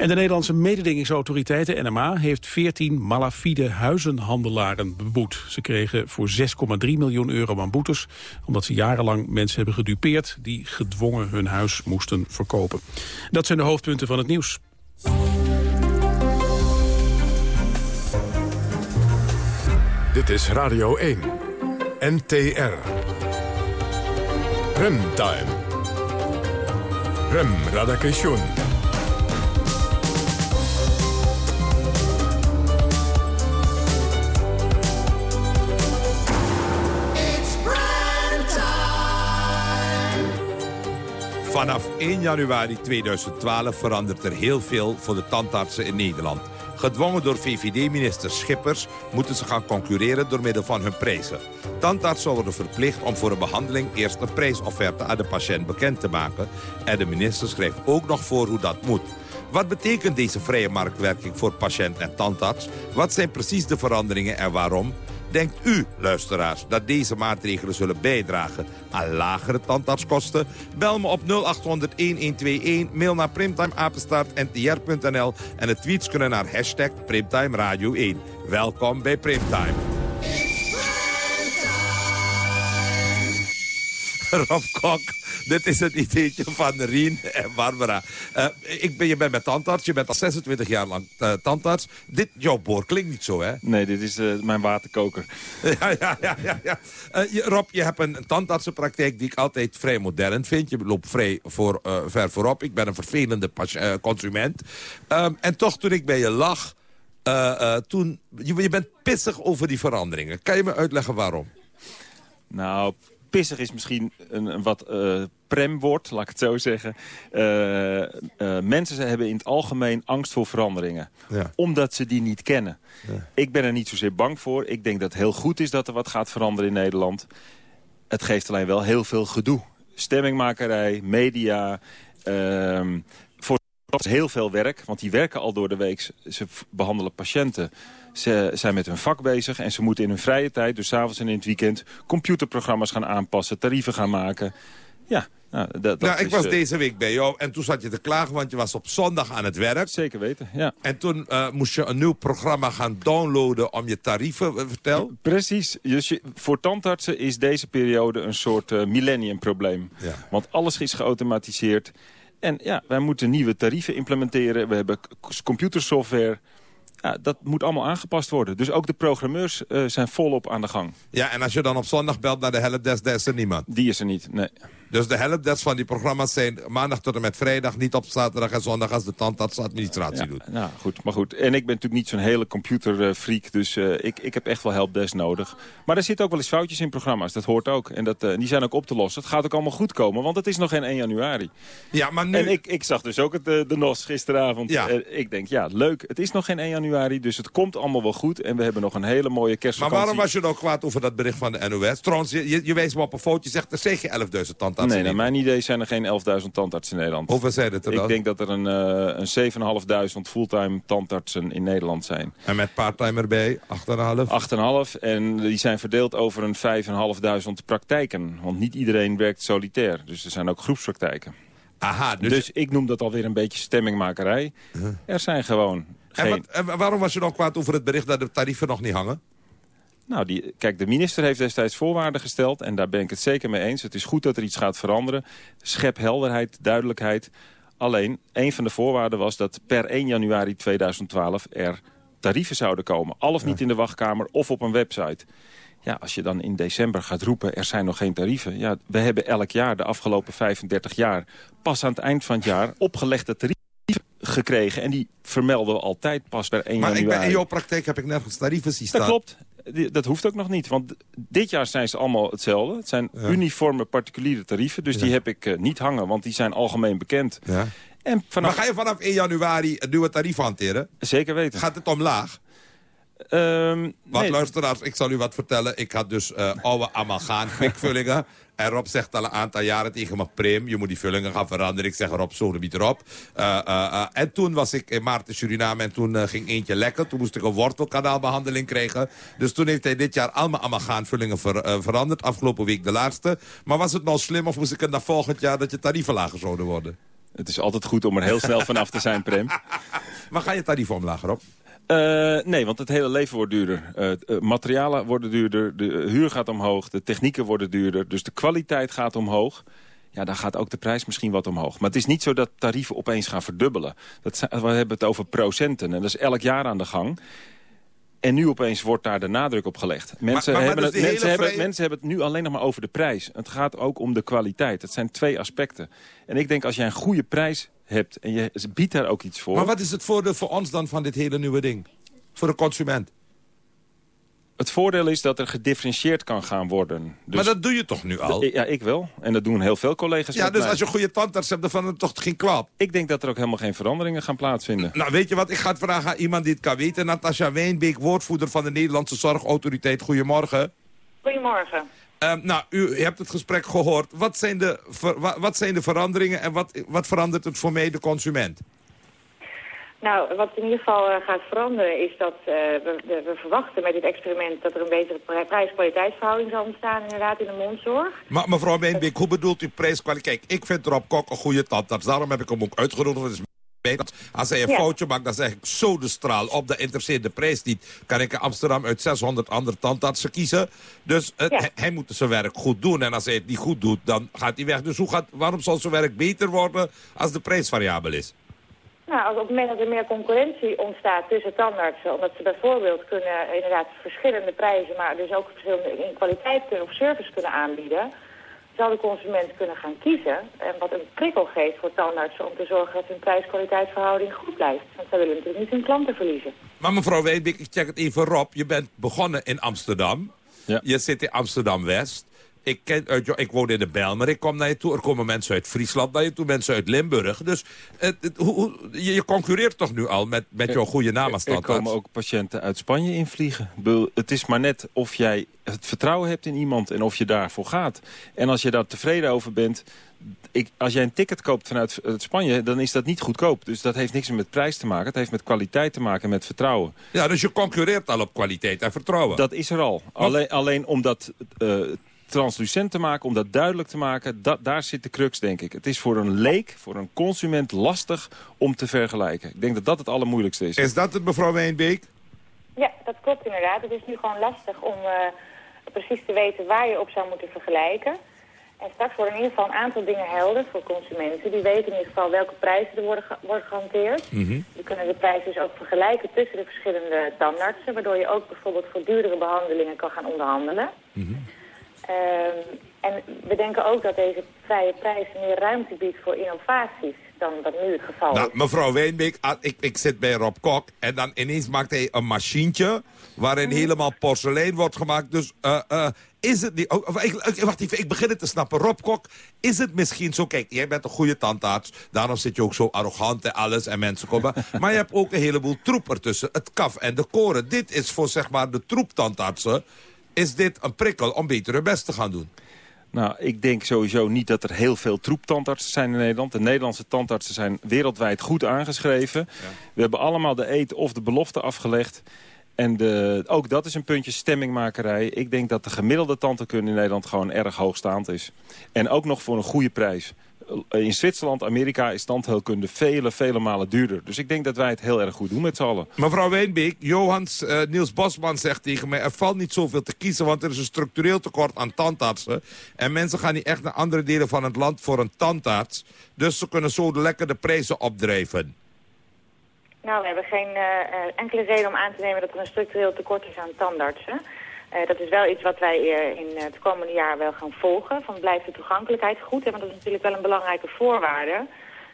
En de Nederlandse mededingingsautoriteit, de NMA, heeft 14 malafide huizenhandelaren beboet. Ze kregen voor 6,3 miljoen euro aan boetes, omdat ze jarenlang mensen hebben gedupeerd die gedwongen hun huis moesten verkopen. Dat zijn de hoofdpunten van het nieuws. Dit is Radio 1, NTR. Remtime. Rem Radakation. Vanaf 1 januari 2012 verandert er heel veel voor de tandartsen in Nederland. Gedwongen door VVD-minister Schippers moeten ze gaan concurreren door middel van hun prijzen. Tandartsen worden verplicht om voor een behandeling eerst een prijsofferte aan de patiënt bekend te maken. En de minister schrijft ook nog voor hoe dat moet. Wat betekent deze vrije marktwerking voor patiënt en tandarts? Wat zijn precies de veranderingen en waarom? Denkt u, luisteraars, dat deze maatregelen zullen bijdragen aan lagere tandartskosten? Bel me op 0800-1121, mail naar primtimeapenstaartntr.nl en de tweets kunnen naar hashtag Primtime Radio 1. Welkom bij Primtime. Rob Kok Dit is het ideetje van Rien en Barbara. Uh, ik ben, je bent met tandarts, je bent al 26 jaar lang uh, tandarts. Dit, jouw boor klinkt niet zo, hè? Nee, dit is uh, mijn waterkoker. ja, ja, ja. ja, ja. Je, Rob, je hebt een, een tandartsenpraktijk die ik altijd vrij modern vind. Je loopt vrij voor, ver voorop. Ik ben een vervelende consument. Um, en toch, toen ik bij je lag... toen, je, je bent pissig over die veranderingen. Kan je me uitleggen waarom? Nou, pissig is misschien een, een wat uh, premwoord, laat ik het zo zeggen. Uh, uh, mensen hebben in het algemeen angst voor veranderingen. Ja. Omdat ze die niet kennen. Ja. Ik ben er niet zozeer bang voor. Ik denk dat het heel goed is dat er wat gaat veranderen in Nederland. Het geeft alleen wel heel veel gedoe. Stemmingmakerij, media... Ehm, voor is heel veel werk, want die werken al door de week. Ze behandelen patiënten. Ze zijn met hun vak bezig en ze moeten in hun vrije tijd... dus avonds en in het weekend computerprogramma's gaan aanpassen... tarieven gaan maken. Ja, nou, dat, dat nou, ik is, was uh, deze week bij jou en toen zat je te klagen... want je was op zondag aan het werk. Zeker weten, ja. En toen uh, moest je een nieuw programma gaan downloaden om je tarieven... Uh, vertel? Precies. Dus je, voor tandartsen is deze periode een soort millenniumprobleem. Ja. Want alles is geautomatiseerd. En ja, wij moeten nieuwe tarieven implementeren. We hebben computersoftware... Ja, dat moet allemaal aangepast worden. Dus ook de programmeurs uh, zijn volop aan de gang. Ja, en als je dan op zondag belt naar de helpdesk, daar is er niemand? Die is er niet, nee. Dus de helpdesk van die programma's zijn maandag tot en met vrijdag... niet op zaterdag en zondag als de tandartsadministratie ja, doet. Nou, goed, maar goed. En ik ben natuurlijk niet zo'n hele computerfreak... dus uh, ik, ik heb echt wel helpdesk nodig. Maar er zitten ook wel eens foutjes in programma's, dat hoort ook. En dat, uh, die zijn ook op te lossen. Het gaat ook allemaal goed komen, want het is nog geen 1 januari. Ja, maar nu... En ik, ik zag dus ook het, de NOS gisteravond. Ja. Uh, ik denk, ja, leuk. Het is nog geen 1 januari, dus het komt allemaal wel goed. En we hebben nog een hele mooie kerstvakantie. Maar waarom was je nou kwaad over dat bericht van de NOS? Trouwens, je, je, me op een foto, je zegt er zeg je 11.000 tandartsen Nee, naar mijn idee zijn er geen 11.000 tandartsen in Nederland. Hoeveel zijn het er dan? Ik denk dat er een, uh, een 7.500 fulltime tandartsen in Nederland zijn. En met parttime erbij? 8,5? 8,5. En die zijn verdeeld over een 5.500 praktijken. Want niet iedereen werkt solitair. Dus er zijn ook groepspraktijken. Aha, dus... dus ik noem dat alweer een beetje stemmingmakerij. Uh -huh. Er zijn gewoon en, wat, en waarom was je dan kwaad over het bericht dat de tarieven nog niet hangen? Nou, die, kijk, de minister heeft destijds voorwaarden gesteld... en daar ben ik het zeker mee eens. Het is goed dat er iets gaat veranderen. Schep helderheid, duidelijkheid. Alleen, een van de voorwaarden was dat per 1 januari 2012... er tarieven zouden komen. Al of niet in de wachtkamer of op een website. Ja, als je dan in december gaat roepen, er zijn nog geen tarieven. Ja, we hebben elk jaar, de afgelopen 35 jaar... pas aan het eind van het jaar opgelegde tarieven gekregen. En die vermelden we altijd pas per 1 maar januari. Maar in jouw praktijk heb ik nergens tarieven zien staan. Dat klopt. Dat hoeft ook nog niet. Want dit jaar zijn ze allemaal hetzelfde. Het zijn ja. uniforme particuliere tarieven. Dus ja. die heb ik uh, niet hangen, want die zijn algemeen bekend. Ja. En vanaf... Maar ga je vanaf 1 januari een nieuwe tarief hanteren? Zeker weten. Gaat het omlaag? Um, wat nee. luisteraars, ik zal u wat vertellen. Ik had dus uh, oude amalgaan kwikvullingen. En Rob zegt al een aantal jaren tegen me... Prim, je moet die vullingen gaan veranderen. Ik zeg Rob, zo niet erop. Uh, uh, en toen was ik in maart in Suriname en toen ging eentje lekker. Toen moest ik een wortelkanaalbehandeling krijgen. Dus toen heeft hij dit jaar al mijn amalgaanvullingen ver, veranderd. Afgelopen week de laatste. Maar was het nou slim of moest ik het naar volgend jaar... dat je tarieven lager zouden worden? Het is altijd goed om er heel snel vanaf te zijn, Prem. maar ga je tarieven omlaag, Rob? Uh, nee, want het hele leven wordt duurder. Uh, uh, materialen worden duurder, de huur gaat omhoog, de technieken worden duurder. Dus de kwaliteit gaat omhoog. Ja, dan gaat ook de prijs misschien wat omhoog. Maar het is niet zo dat tarieven opeens gaan verdubbelen. Dat, we hebben het over procenten en dat is elk jaar aan de gang. En nu opeens wordt daar de nadruk op gelegd. Mensen, maar, maar, hebben, dus het, mensen, vrije... hebben, mensen hebben het nu alleen nog maar over de prijs. Het gaat ook om de kwaliteit. Het zijn twee aspecten. En ik denk als jij een goede prijs hebt en je biedt daar ook iets voor... Maar wat is het voordeel voor ons dan van dit hele nieuwe ding? Voor de consument? Het voordeel is dat er gedifferentieerd kan gaan worden. Dus maar dat doe je toch nu al? Ja, ik wel. En dat doen heel veel collega's Ja, dus mij. als je een goede tandarts hebt, dan van het toch geen klap? Ik denk dat er ook helemaal geen veranderingen gaan plaatsvinden. Nou, weet je wat? Ik ga het vragen aan iemand die het kan weten. Natasja Wijnbeek, woordvoerder van de Nederlandse Zorgautoriteit. Goedemorgen. Goedemorgen. Uh, nou, u hebt het gesprek gehoord. Wat zijn de, ver, wat zijn de veranderingen en wat, wat verandert het voor mij, de consument? Nou, wat in ieder geval uh, gaat veranderen is dat uh, we, we, verwachten met dit experiment dat er een betere prijs-kwaliteitsverhouding zal ontstaan inderdaad in de mondzorg. Maar mevrouw Meenbeek, hoe bedoelt u prijs-kwaliteit? Kijk, ik vind Rob Kok een goede tandarts, daarom heb ik hem ook uitgenodigd. Als hij een Ja. foutje maakt, dan zeg ik zo de straal op. Dat interesseert de prijs niet. Kan ik in Amsterdam uit 600 andere tandartsen kiezen. Dus het- hij, hij moet zijn werk goed doen. En als hij het niet goed doet, dan gaat hij weg. Dus hoe gaat, waarom zal zijn werk beter worden als de prijs variabel is? Nou, als op het moment dat er meer concurrentie ontstaat tussen tandartsen, omdat ze bijvoorbeeld kunnen inderdaad verschillende prijzen, maar dus ook verschillende in kwaliteit kunnen of service kunnen aanbieden, zal de consument kunnen gaan kiezen. En wat een prikkel geeft voor tandartsen om te zorgen dat hun prijs-kwaliteitsverhouding goed blijft. Want zij willen natuurlijk niet hun klanten verliezen. Maar mevrouw Wijnbeek, ik check het even Rob. Je bent begonnen in Amsterdam. Je zit in Amsterdam-West. Ik, ken, uit, jou- ik woon in de Bijlmer, ik kom naar je toe. Er komen mensen uit Friesland naar je toe, mensen uit Limburg. Dus het, het- hoe, je, je concurreert toch nu al met, met jouw goede naam als Er komen ook patiënten uit Spanje invliegen. Het is maar net of jij het vertrouwen hebt in iemand en of je daarvoor gaat. En als je daar tevreden over bent... Ik, als jij een ticket koopt vanuit eh, Spanje, dan is dat niet goedkoop. Dus dat heeft niks met prijs te maken. Het heeft met kwaliteit te maken, met vertrouwen. Ja, dus je concurreert al op kwaliteit en vertrouwen. Dat is er al. Alleen, alleen om dat eh, translucent te maken, om dat duidelijk te maken... Dat, daar zit de crux, denk ik. Het is voor een leek, voor een consument lastig om te vergelijken. Ik denk dat dat het allermoeilijkste is. Is dat het, mevrouw Wijnbeek? Ja, dat klopt inderdaad. Het is nu gewoon lastig om eh, precies te weten waar je op zou moeten vergelijken. En straks worden in ieder geval een aantal dingen helder voor consumenten. Die weten in ieder geval welke prijzen er worden, ge- worden gehanteerd. Die kunnen de prijzen dus ook vergelijken tussen de verschillende tandartsen. Waardoor je ook bijvoorbeeld voor duurdere behandelingen kan gaan onderhandelen. Ehm, en we denken ook dat deze vrije prijs meer ruimte biedt voor innovaties dan dat nu het geval Nou, is. mevrouw Wijnbeek, ah, ik, ik zit bij Rob Kok en dan ineens maakt hij een machientje waarin helemaal porselein wordt gemaakt. Dus eh, eh, is het niet... oh, ik, wacht even, ik begin het te snappen. Rob Kok, is het misschien zo... Kijk, jij bent een goede tandarts, daarom zit je ook zo arrogant en alles en mensen komen. maar je hebt ook een heleboel troep ertussen, het kaf en de koren. Dit is voor zeg maar de troeptandartsen, is dit een prikkel om beter hun best te gaan doen. Nou, ik denk sowieso niet dat er heel veel troeptandartsen zijn in Nederland. De Nederlandse tandartsen zijn wereldwijd goed aangeschreven. We hebben allemaal de eet of de belofte afgelegd. En de, ook dat is een puntje stemmingmakerij. Ik denk dat de gemiddelde tandheelkunde in Nederland gewoon erg hoogstaand is. En ook nog voor een goede prijs. In Zwitserland, Amerika is tandheelkunde vele, vele malen duurder. Dus ik denk dat wij het heel erg goed doen met z'n allen. Mevrouw Wijnbeek, Johans, eh, Niels Bosman zegt tegen mij... er valt niet zoveel te kiezen, want er is een structureel tekort aan tandartsen. En mensen gaan niet echt naar andere delen van het land voor een tandarts. Dus ze kunnen zo lekker de prijzen opdrijven. Nou, we hebben geen eh, eh, enkele reden om aan te nemen dat er een structureel tekort is aan tandartsen. Eh, dat is wel iets wat wij eh, in het komende jaar wel gaan volgen. Van blijft de toegankelijkheid goed? Want dat is natuurlijk wel een belangrijke voorwaarde.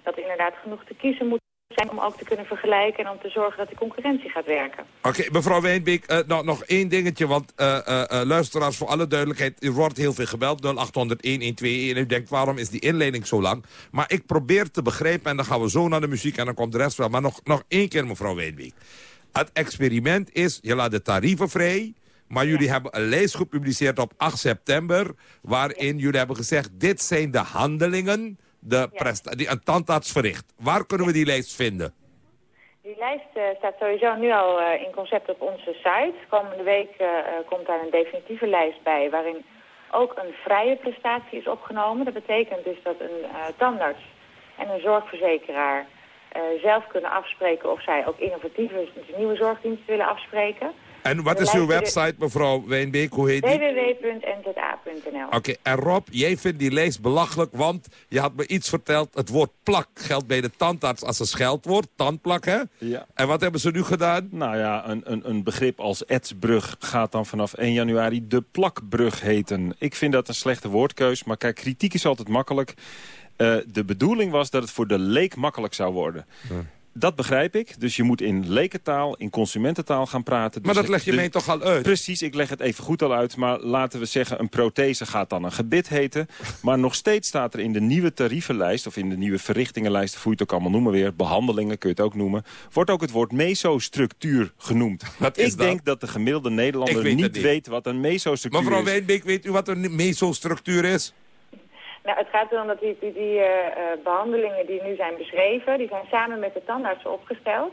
Dat er inderdaad genoeg te kiezen moet zijn om ook te kunnen vergelijken... en om te zorgen dat de concurrentie gaat werken. Oké, mevrouw Wijnbeek, eh, nou, nog één dingetje. Want eh, eh, eh, luisteraars, voor alle duidelijkheid... er wordt heel veel gebeld, 0800-1121. U denkt, waarom is die inleiding zo lang? Maar ik probeer te begrijpen en dan gaan we zo naar de muziek... en dan komt de rest wel. Maar nog, nog één keer, mevrouw Wijnbeek. Het experiment is, je laat de tarieven vrij... Maar jullie hebben een lijst gepubliceerd op 8 september... waarin jullie hebben gezegd... dit zijn de handelingen de presta- die een tandarts verricht. Waar kunnen we die lijst vinden? Die lijst eh, staat sowieso nu al eh, in concept op onze site. Komende week eh, komt daar een definitieve lijst bij... waarin ook een vrije prestatie is opgenomen. Dat betekent dus dat een tandarts en een zorgverzekeraar... zelf kunnen afspreken of zij ook innovatieve nieuwe zorgdiensten willen afspreken. En wat is uw website, mevrouw Wijnbeek? Hoe heet die? www.nza.nl Oké, en Rob, jij vindt die lijst belachelijk, want je had me iets verteld. Het woord plak geldt bij de tandarts als een scheldwoord. Tandplak, hè? Ja. En wat hebben ze nu gedaan? Nou ja, een, een, een begrip als etsbrug gaat dan vanaf 1 januari de plakbrug heten. Ik vind dat een slechte woordkeus, maar kijk, kritiek is altijd makkelijk. Eh, de bedoeling was dat het voor de leek makkelijk zou worden. Dat begrijp ik. Dus je moet in lekentaal, in consumententaal gaan praten. Maar Dus dat leg je mij toch al uit? Precies, ik leg het even goed al uit. Maar laten we zeggen, een prothese gaat dan een gebit heten. Maar nog steeds staat er in de nieuwe tarievenlijst... of in de nieuwe verrichtingenlijst, hoe je het ook allemaal noemen weer... behandelingen kun je het ook noemen... wordt ook het woord mesostructuur genoemd. Wat is ik dat? denk dat de gemiddelde Nederlander weet niet, weet wat een mesostructuur Mevrouw is. Wijnbeek, weet u wat een mesostructuur is? Nou, het gaat erom dat die, die, die eh, eh, behandelingen die nu zijn beschreven... die zijn samen met de tandartsen opgesteld.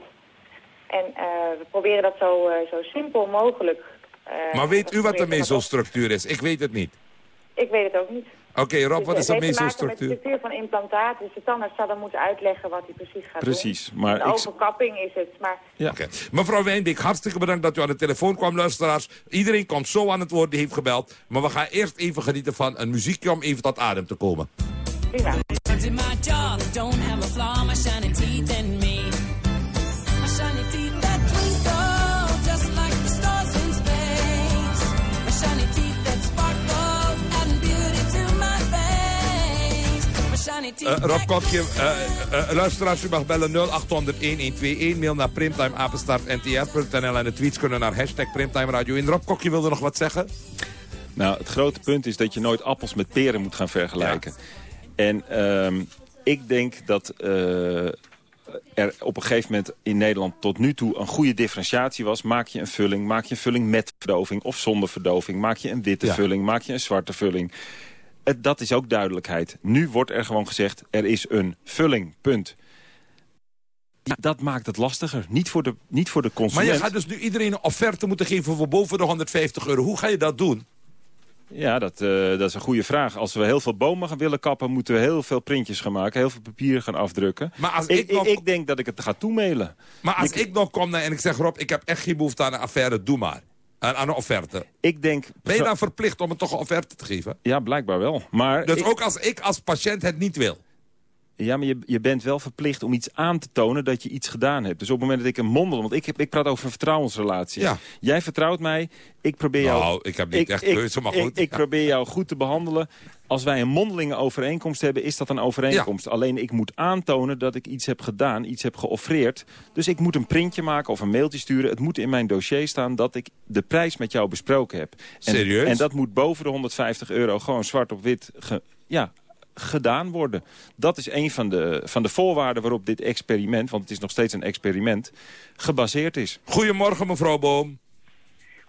En eh, we proberen dat zo, eh, zo simpel mogelijk... Maar weet u wat op- mesostructuur is? Ik weet het niet. Ik weet het ook niet. Oké, Rob, wat is de het heeft te maken met de mesostructuur? structuur van implantaat. Dus de tandarts zal dan moeten uitleggen wat hij precies gaat Precies, doen. maar De ik- overkapping is het. Maar Oké. Mevrouw Wijnbeek, hartstikke bedankt dat u aan de telefoon kwam, luisteraars. Iedereen komt zo aan het woord die heeft gebeld. Maar we gaan eerst even genieten van een muziekje om even tot adem te komen. prima. Eh, Rob Kopje, eh, eh, luisteraars, u mag bellen 0800-1121. Mail naar primtimeapenstaartntr.nl en de tweets kunnen naar hashtag Primtime Radio. In Rob Kokje wilde nog wat zeggen? Nou, het grote punt is dat je nooit appels met peren moet gaan vergelijken. En ehm, ik denk dat eh, er op een gegeven moment in Nederland tot nu toe een goede differentiatie was. Maak je een vulling, maak je een vulling met verdoving of zonder verdoving. Maak je een witte Ja. vulling, maak je een zwarte vulling. Het, dat is ook duidelijkheid. Nu wordt er gewoon gezegd, er is een vulling, punt. Ja, dat maakt het lastiger. Niet voor de, niet voor de Maar consument. je gaat dus nu iedereen een offerte moeten geven voor boven de 150 euro. Hoe ga je dat doen? Ja, dat, eh, dat is een goede vraag. Als we heel veel bomen gaan willen kappen... moeten we heel veel printjes gaan maken. Heel veel papier gaan afdrukken. Maar als ik, ik nog- ik denk dat ik het ga toemailen. Maar als Ik- ik, nog kom naar- en ik zeg, Rob, ik heb echt geen behoefte aan een affaire, doe maar. Aan, aan een offerte. Ik denk... Ben je dan verplicht om het toch een offerte te geven? Ja, blijkbaar wel. Maar Dus ik- ook als ik als patiënt het niet wil? Ja, maar je, je bent wel verplicht om iets aan te tonen dat je iets gedaan hebt. Dus op het moment dat ik een mondel... Want ik, heb, ik praat over een vertrouwensrelatie. Ja. Jij vertrouwt mij, ik probeer jou... Nou, ik heb niet echt keuze, maar goed. Ik, ik probeer jou goed te behandelen. Als wij een mondelinge overeenkomst hebben, is dat een overeenkomst. Alleen ik moet aantonen dat ik iets heb gedaan, iets heb geoffreerd. Dus ik moet een printje maken of een mailtje sturen. Het moet in mijn dossier staan dat ik de prijs met jou besproken heb. En, Serieus? En dat moet boven de 150 euro gewoon zwart op wit ge- ja, gedaan worden. Dat is een van de, van de voorwaarden waarop dit experiment... want het is nog steeds een experiment, gebaseerd is. Goedemorgen, mevrouw Boom.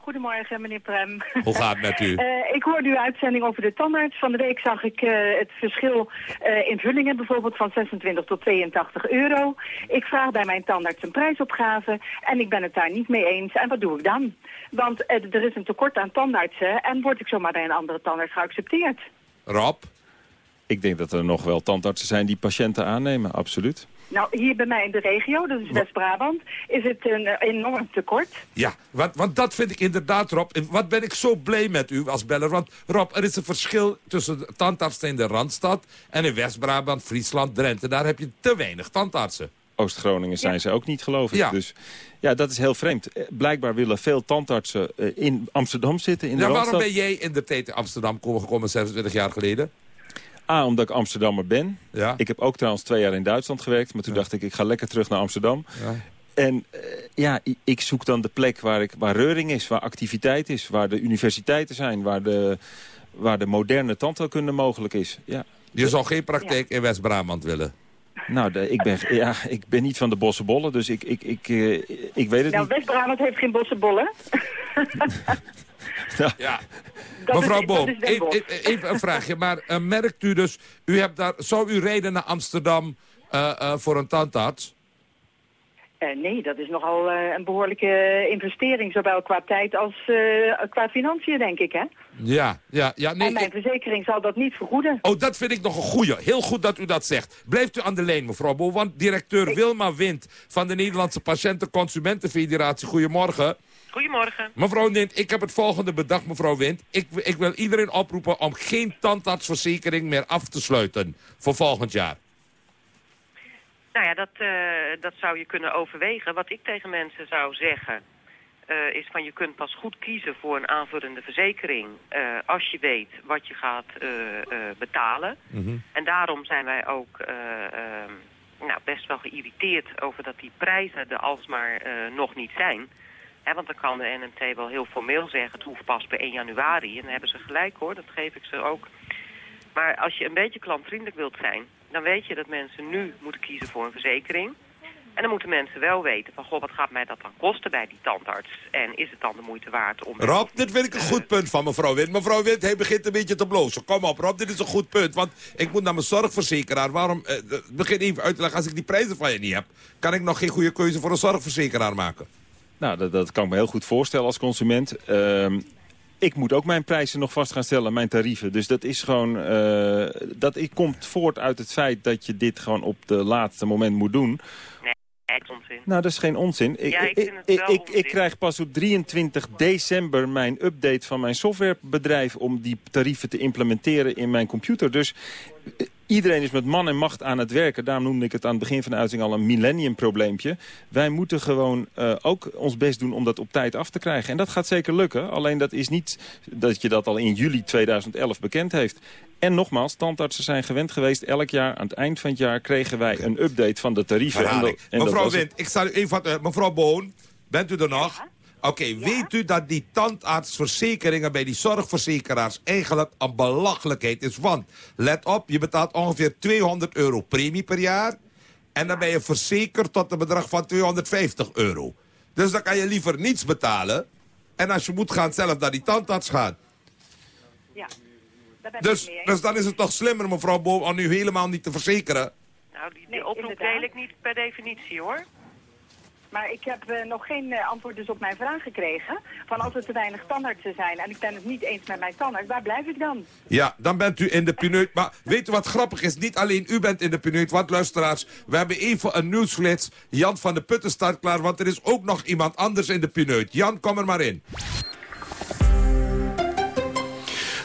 Goedemorgen, meneer Prem. Hoe gaat het met u? Eh, ik hoorde uw uitzending over de tandarts. Van de week zag ik eh, het verschil eh, in vullingen, bijvoorbeeld van 26 tot 82 euro. Ik vraag bij mijn tandarts een prijsopgave en ik ben het daar niet mee eens. En wat doe ik dan? Want er is een tekort aan tandartsen en word ik zomaar bij een andere tandarts geaccepteerd. Rob? Ik denk dat er nog wel tandartsen zijn die patiënten aannemen, absoluut. Nou, hier bij mij in de regio, dat is West-Brabant, is het een eh, enorm tekort. Ja, want, want dat vind ik inderdaad, Rob. Wat ben ik zo blij met u als beller. Want Rob, er is een verschil tussen de tandartsen in de Randstad... en in West-Brabant, Friesland, Drenthe. Daar heb je te weinig tandartsen. Oost-Groningen zijn ze ook niet, geloof ik. Ja. Dus ja, dat is heel vreemd. Eh, Blijkbaar willen veel tandartsen eh, in Amsterdam zitten, in de Ja, waarom Randstad. ben jij in de tijd in Amsterdam komen- gekomen 26 jaar geleden? A, omdat ik Amsterdammer ben. Ja. Ik heb ook trouwens twee jaar in Duitsland gewerkt. Maar toen dacht ik, ik ga lekker terug naar Amsterdam. Ja. En eh, ja, ik zoek dan de plek waar, ik, waar reuring is, waar activiteit is. Waar de universiteiten zijn, waar de, waar de moderne tandheelkunde mogelijk is. Ja. Je zou geen praktijk in West-Brabant willen? Nou, de, ik, ben, ja, ik ben niet van de bossenbollen, dus ik, ik, ik, eh, ik weet het Nou, niet. West-Brabant heeft geen bossenbollen. Ja. Dat Mevrouw is- Boom, even, even- een vraagje. Maar eh, merkt u dus, u hebt daar, zou u rijden naar Amsterdam eh, eh, voor een tandarts? Nee, dat is nogal een behoorlijke investering, zowel qua tijd als qua financiën, denk ik, hè? Ja, ja, ja. Nee, en mijn ik- verzekering zal dat niet vergoeden. Oh, dat vind ik nog een goeie. Heel goed dat u dat zegt. Blijft u aan de lijn, mevrouw Boom. Want directeur Wilma Wind van de Nederlandse Patiënten-Consumentenfederatie. Goedemorgen. Goedemorgen. Mevrouw Wind, ik heb het volgende bedacht, mevrouw Wind. Ik, ik wil iedereen oproepen om geen tandartsverzekering meer af te sluiten voor volgend jaar. Nou ja, dat, eh, dat zou je kunnen overwegen. Wat ik tegen mensen zou zeggen... eh, is van je kunt pas goed kiezen voor een aanvullende verzekering... eh, als je weet wat je gaat betalen. En daarom zijn wij ook eh, ehm, nou, best wel geïrriteerd over dat die prijzen er alsmaar nog niet zijn. Want dan kan de NMT wel heel formeel zeggen... het hoeft pas per 1 januari. En dan hebben ze gelijk hoor, dat geef ik ze ook. Maar als je een beetje klantvriendelijk wilt zijn... dan weet je dat mensen nu moeten kiezen voor een verzekering. En dan moeten mensen wel weten van... goh, wat gaat mij dat dan kosten bij die tandarts? En is het dan de moeite waard om... Rob, dit vind ik een goed punt van mevrouw Wind. Mevrouw Wind, hij begint een beetje te blozen. Kom op, Rob, dit is een goed punt. Want ik moet naar mijn zorgverzekeraar. Waarom, eh, eh, begin even uit te leggen, als ik die prijzen van je niet heb... kan ik nog geen goede keuze voor een zorgverzekeraar maken. Nou, dat, dat kan ik me heel goed voorstellen als consument. Ehm, ik moet ook mijn prijzen nog vast gaan stellen, mijn tarieven. Dus dat is gewoon, eh, dat ik- komt voort uit het feit dat je dit gewoon op de laatste moment moet doen. Nee, dat is onzin. Nou, dat is geen onzin. Ja, ik vind het ik, wel ik, onzin. ik krijg pas op 23 december mijn update van mijn softwarebedrijf... om die tarieven te implementeren in mijn computer. Dus eh, iedereen is met man en macht aan het werken. Daarom noemde ik het aan het begin van de uitzending al een millennium-probleempje. Wij moeten gewoon eh, ook ons best doen om dat op tijd af te krijgen. En dat gaat zeker lukken. Alleen dat is niet dat je dat al in juli 2011 bekend heeft. En nogmaals, tandartsen zijn gewend geweest. Elk jaar, aan het eind van het jaar, kregen wij een update van de tarieven. En dat- Mevrouw. Wind, ik zal u even eh, mevrouw Boon, bent u er nog? Oké, weet u dat die tandartsverzekeringen bij die zorgverzekeraars eigenlijk een belachelijkheid is? Want, let op, je betaalt ongeveer 200 euro premie per jaar. En dan ben je verzekerd tot een bedrag van 250 euro. Dus dan kan je liever niets betalen. En als je moet gaan, zelf naar die tandarts gaan. Ja, daar ben Dus, ik mee eens. dus dan is het toch slimmer, mevrouw Boom, om u helemaal niet te verzekeren? Nou, die, die Nee, oproep inderdaad. deel ik niet per definitie, hoor. Maar ik heb eh, nog geen eh, antwoord dus op mijn vraag gekregen. Van als er te weinig tandartsen zijn en ik ben het niet eens met mijn tandarts, waar blijf ik dan? Ja, dan bent u in de pineut. Maar weet u wat grappig is? Niet alleen u bent in de pineut, want luisteraars... we hebben even een nieuwsflits. Jan van de Putten staat klaar, want er is ook nog iemand anders in de pineut. Jan, kom er maar in.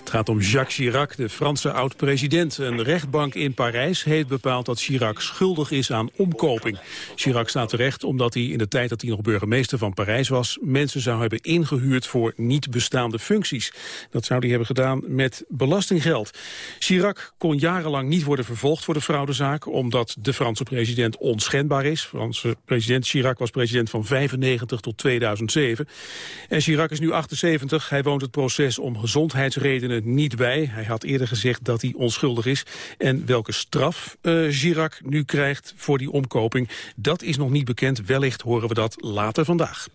Het gaat om Jacques Chirac, de Franse oud-president. Een rechtbank in Parijs heeft bepaald dat Chirac schuldig is aan omkoping. Chirac staat terecht omdat hij in de tijd dat hij nog burgemeester van Parijs was... mensen zou hebben ingehuurd voor niet bestaande functies. Dat zou hij hebben gedaan met belastinggeld. Chirac kon jarenlang niet worden vervolgd voor de fraudezaak... omdat de Franse president onschendbaar is. Franse president Chirac was president van 95 tot 2007. En Chirac is nu 78. Hij woont het proces om gezondheidsredenen niet bij. Hij had eerder gezegd dat hij onschuldig is. En welke straf eh Chirac nu krijgt voor die omkoping, dat is nog niet bekend. Wellicht horen we dat later vandaag.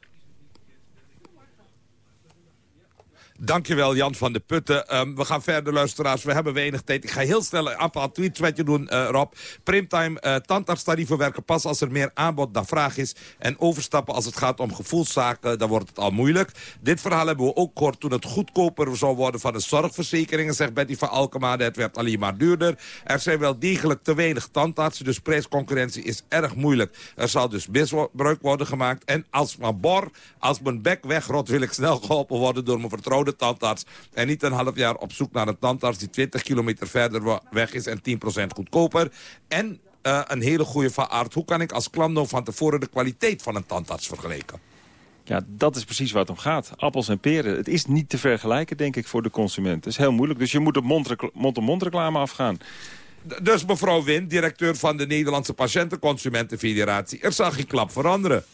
Dankjewel, Jan van de Putten. Ehm, we gaan verder, luisteraars. We hebben weinig tijd. Ik ga heel snel een aantal tweets met je doen, eh, Rob. Primtime, uh, tandartstarieven werken pas als er meer aanbod dan vraag is. En overstappen als het gaat om gevoelszaken, dan wordt het al moeilijk. Dit verhaal hebben we ook gehoord toen het goedkoper zou worden van de zorgverzekeringen, zegt Betty van Alkemade. Het werd alleen maar duurder. Er zijn wel degelijk te weinig tandartsen, dus prijsconcurrentie is erg moeilijk. Er zal dus misbruik worden gemaakt. En als mijn bor, als mijn bek wegrot, wil ik snel geholpen worden door mijn vertrouwde tandarts. En niet een half jaar op zoek naar een tandarts die 20 kilometer verder weg is en 10% goedkoper. En eh, een hele goede van aard. Hoe kan ik als klant nou van tevoren de kwaliteit van een tandarts vergelijken? Ja, dat is precies waar het om gaat. Appels en peren. Het is niet te vergelijken, denk ik, voor de consument. Het is heel moeilijk, dus je moet op mond-op-mond reclame afgaan. Dus mevrouw Win, directeur van de Nederlandse Patiëntenconsumentenfederatie. Er zal geen klap veranderen.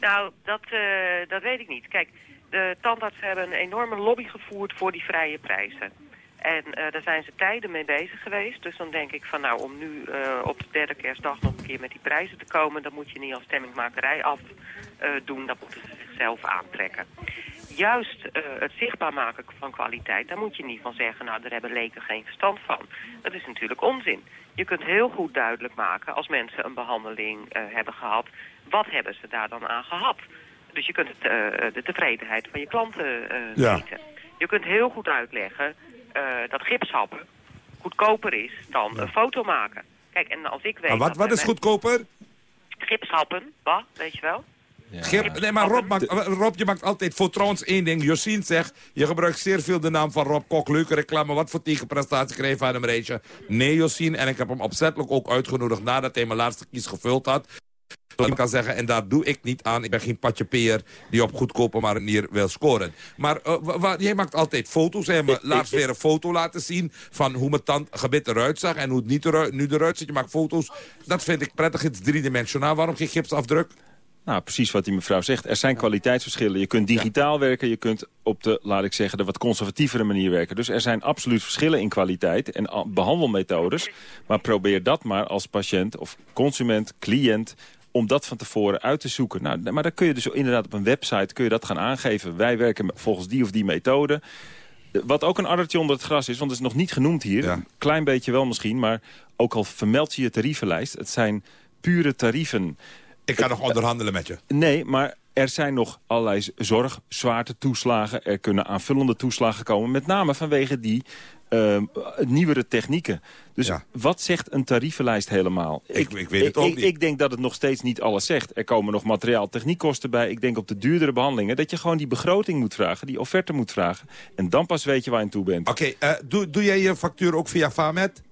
Nou, dat, eh, dat weet ik niet. Kijk, de tandartsen hebben een enorme lobby gevoerd voor die vrije prijzen. En eh, daar zijn ze tijden mee bezig geweest. Dus dan denk ik van nou, om nu eh, op de derde kerstdag nog een keer met die prijzen te komen... dat moet je niet als stemmingmakerij af eh, doen. Dat moeten ze zichzelf aantrekken. Juist het zichtbaar maken van kwaliteit, daar moet je niet van zeggen... nou, daar hebben leken geen verstand van. Dat is natuurlijk onzin. Je kunt heel goed duidelijk maken als mensen een behandeling eh, hebben gehad... wat hebben ze daar dan aan gehad? Dus je kunt het, eh, de tevredenheid van je klanten eh Ja. meten. Je kunt heel goed uitleggen eh, dat gipshappen goedkoper is dan een foto maken. Kijk, en als ik weet... Maar wat, wat is goedkoper? Gipshappen, wat, weet je wel? Gip, nee, maar Rob, maakt, Rob, je maakt altijd voor trouwens één ding. Josien zegt, je gebruikt zeer veel de naam van Rob Kok. Leuke reclame, wat voor tegenprestatie kreeg je van hem, Reesje? Nee, Josien, en ik heb hem opzettelijk ook uitgenodigd nadat hij mijn laatste kies gevuld had. Dat ik kan zeggen, en daar doe ik niet aan. Ik ben geen patje peer die op goedkope manier wil scoren. Maar wa- jij maakt altijd foto's. Heeft me laatst weer een foto laten zien van hoe mijn tandgebit eruit zag en hoe het niet eruit, nu eruit ziet. Je maakt foto's. Dat vind ik prettig. Het is driedimensionaal. Waarom geen gipsafdruk? Nou, precies wat die mevrouw zegt. Er zijn kwaliteitsverschillen. Je kunt digitaal werken, je kunt op de, laat ik zeggen, de wat conservatievere manier werken. Dus er zijn absoluut verschillen in kwaliteit en behandelmethodes. Maar probeer dat maar als patiënt of consument, cliënt om dat van tevoren uit te zoeken. Nou, maar dan kun je dus inderdaad op een website kun je dat gaan aangeven. Wij werken volgens die of die methode. Wat ook een addertje onder het gras is, want het is nog niet genoemd hier. Een klein beetje wel misschien, maar ook al vermeld je je tarievenlijst. Het zijn pure tarieven. Ik ga nog onderhandelen met je. Nee, maar Er zijn nog allerlei zorgzwaarte toeslagen. Er kunnen aanvullende toeslagen komen. Met name vanwege die uh, nieuwere technieken. Dus wat zegt een tarievenlijst helemaal? Ik, ik weet het ook niet. Ik denk dat het nog steeds niet alles zegt. Er komen nog materiaal techniekkosten bij. Ik denk op de duurdere behandelingen... dat je gewoon die begroting moet vragen, die offerte moet vragen. En dan pas weet je waar je aan toe bent. Oké, uh, doe, doe jij je factuur ook via FAMET?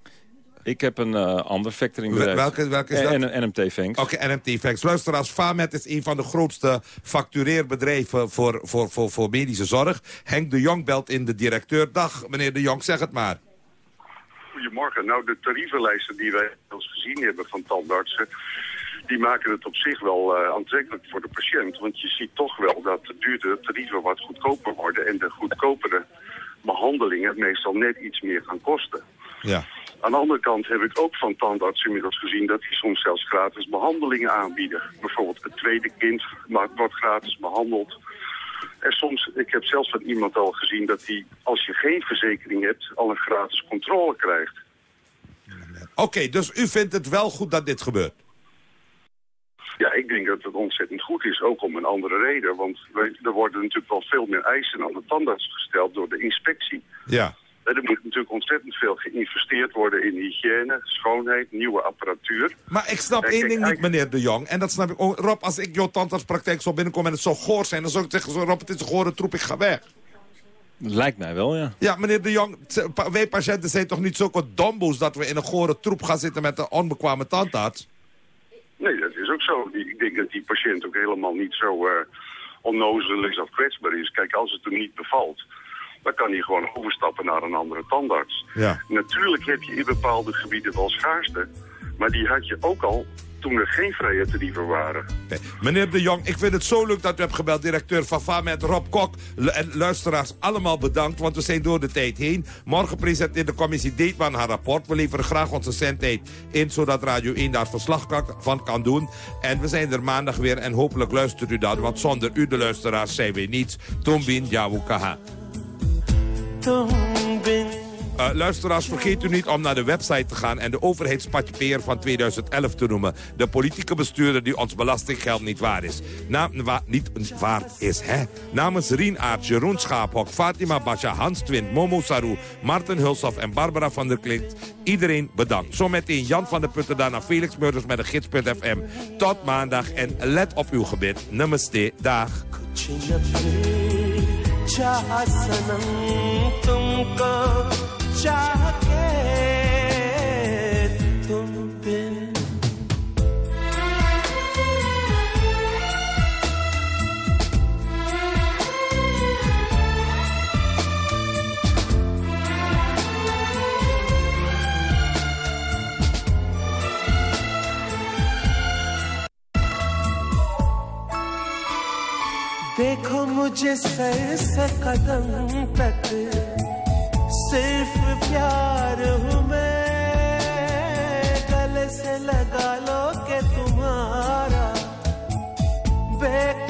Ik heb een uh, ander factoringbedrijf. Welke, welke is dat? En, en, NMT Fanks. Oké, okay, NMT Fanks. Luisteraars, FAMET is een van de grootste factureerbedrijven voor, voor, voor, voor medische zorg. Henk de Jong belt in de directeur. Dag, meneer de Jong, zeg het maar. Goedemorgen. Nou, de tarievenlijsten die wij eens gezien hebben van tandartsen... die maken het op zich wel uh, aantrekkelijk voor de patiënt. Want je ziet toch wel dat de duurdere tarieven wat goedkoper worden... en de goedkopere behandelingen meestal net iets meer gaan kosten. Ja. Aan de andere kant heb ik ook van tandartsen inmiddels gezien dat die soms zelfs gratis behandelingen aanbieden. Bijvoorbeeld het tweede kind wordt gratis behandeld. En soms, ik heb zelfs van iemand al gezien dat hij, als je geen verzekering hebt, al een gratis controle krijgt. Oké, okay, dus u vindt het wel goed dat dit gebeurt? Ja, ik denk dat het ontzettend goed is, ook om een andere reden. Want er worden natuurlijk wel veel meer eisen aan de tandarts gesteld door de inspectie. Ja. Er moet natuurlijk ontzettend veel geïnvesteerd worden in hygiëne, schoonheid, nieuwe apparatuur. Maar ik snap één ding niet, meneer de Jong. En dat snap ik ook. Rob, als ik jouw tandartspraktijk zou binnenkomen en het zou goor zijn... dan zou ik zeggen, Rob, het is een gore troep, ik ga weg. Lijkt mij wel, ja. Ja, meneer de Jong, wij patiënten zijn toch niet zulke domboes... dat we in een gore troep gaan zitten met een onbekwame tandarts? Nee, dat is ook zo. Ik denk dat die patiënt ook helemaal niet zo uh, onnozel is of kwetsbaar is. Kijk, als het hem niet bevalt dan kan hij gewoon overstappen naar een andere tandarts. Ja. Natuurlijk heb je in bepaalde gebieden wel schaarste, maar die had je ook al toen er geen vrije tarieven waren. Okay. Meneer de Jong, ik vind het zo leuk dat u hebt gebeld. Directeur van FAMET, Rob Kok. En luisteraars, allemaal bedankt, want we zijn door de tijd heen. Morgen presenteert de commissie Deetman haar rapport. We leveren graag onze zendtijd in, zodat Radio 1 daar verslag van kan doen. En we zijn er maandag weer en hopelijk luistert u dan. Want zonder u, de luisteraars, zijn we niets. Tombin Jawukaha. Uh, luisteraars, vergeet u niet om naar de website te gaan... en de overheidspatjepeer van 2011 te noemen. De politieke bestuurder die ons belastinggeld niet waar is. Na, wa, niet waard is, hè? Namens Rien Aert, Jeroen Schaaphok, Fatima Basha, Hans Twint, Momo Saru... Martin Hulshoff en Barbara van der Klint. Iedereen bedankt. Zometeen Jan van der Putten, daarna Felix Meurders met de gids.fm. Tot maandag en let op uw gebed. Namaste. Dag. चाह सनम तुमको चाह देखो मुझे सर से कदम तक। सिर्फ़ प्यार हूँ मैं। गले से लगा लो के तुम्हारा। बेकरार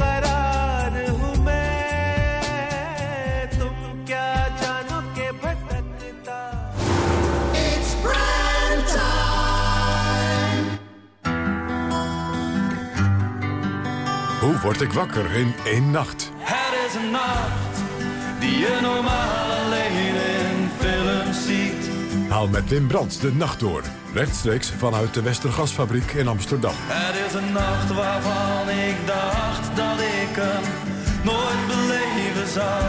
word ik wakker in één nacht? Het is een nacht die je normaal alleen in films ziet. Haal met Wim Brandt de nacht door. Rechtstreeks vanuit de Westergasfabriek in Amsterdam. Het is een nacht waarvan ik dacht dat ik hem nooit beleven zou.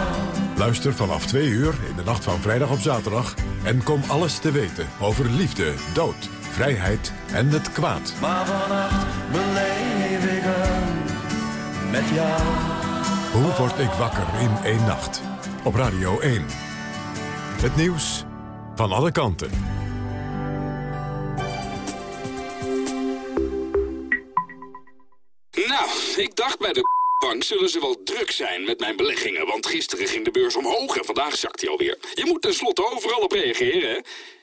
Luister vanaf twee uur in de nacht van vrijdag op zaterdag... en kom alles te weten over liefde, dood, vrijheid en het kwaad. Maar vannacht beleef ik hem met jou. Hoe word ik wakker in één nacht? Op Radio 1. Het nieuws van alle kanten. Nou, ik dacht bij de bank zullen ze wel druk zijn met mijn beleggingen. Want gisteren ging de beurs omhoog en vandaag zakt hij alweer. Je moet tenslotte overal op reageren, hè?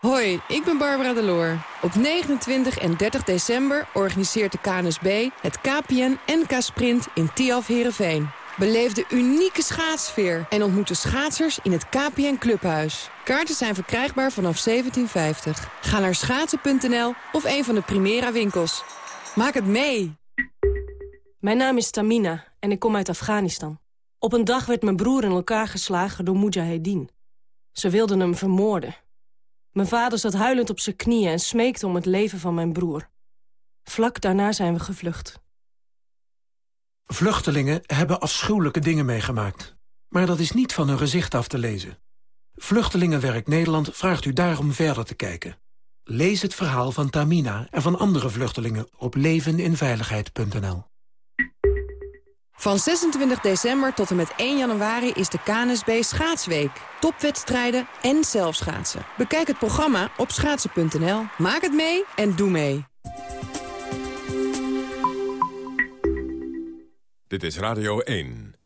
Hoi, ik ben Barbara Deloor. Op 29 en 30 december organiseert de KNSB het KPN NK Sprint in Tiaf Herenveen. Beleef de unieke schaatsfeer en ontmoet de schaatsers in het KPN Clubhuis. Kaarten zijn verkrijgbaar vanaf 1750. Ga naar schaatsen.nl of een van de Primera winkels. Maak het mee! Mijn naam is Tamina en ik kom uit Afghanistan. Op een dag werd mijn broer in elkaar geslagen door Mujahedin. Ze wilden hem vermoorden. Mijn vader zat huilend op zijn knieën en smeekte om het leven van mijn broer. Vlak daarna zijn we gevlucht. Vluchtelingen hebben afschuwelijke dingen meegemaakt. Maar dat is niet van hun gezicht af te lezen. Vluchtelingenwerk Nederland vraagt u daarom verder te kijken. Lees het verhaal van Tamina en van andere vluchtelingen op leveninveiligheid.nl. Van 26 december tot en met 1 januari is de KNSB Schaatsweek. Topwedstrijden en zelfschaatsen. Bekijk het programma op schaatsen.nl. Maak het mee en doe mee. Dit is Radio 1.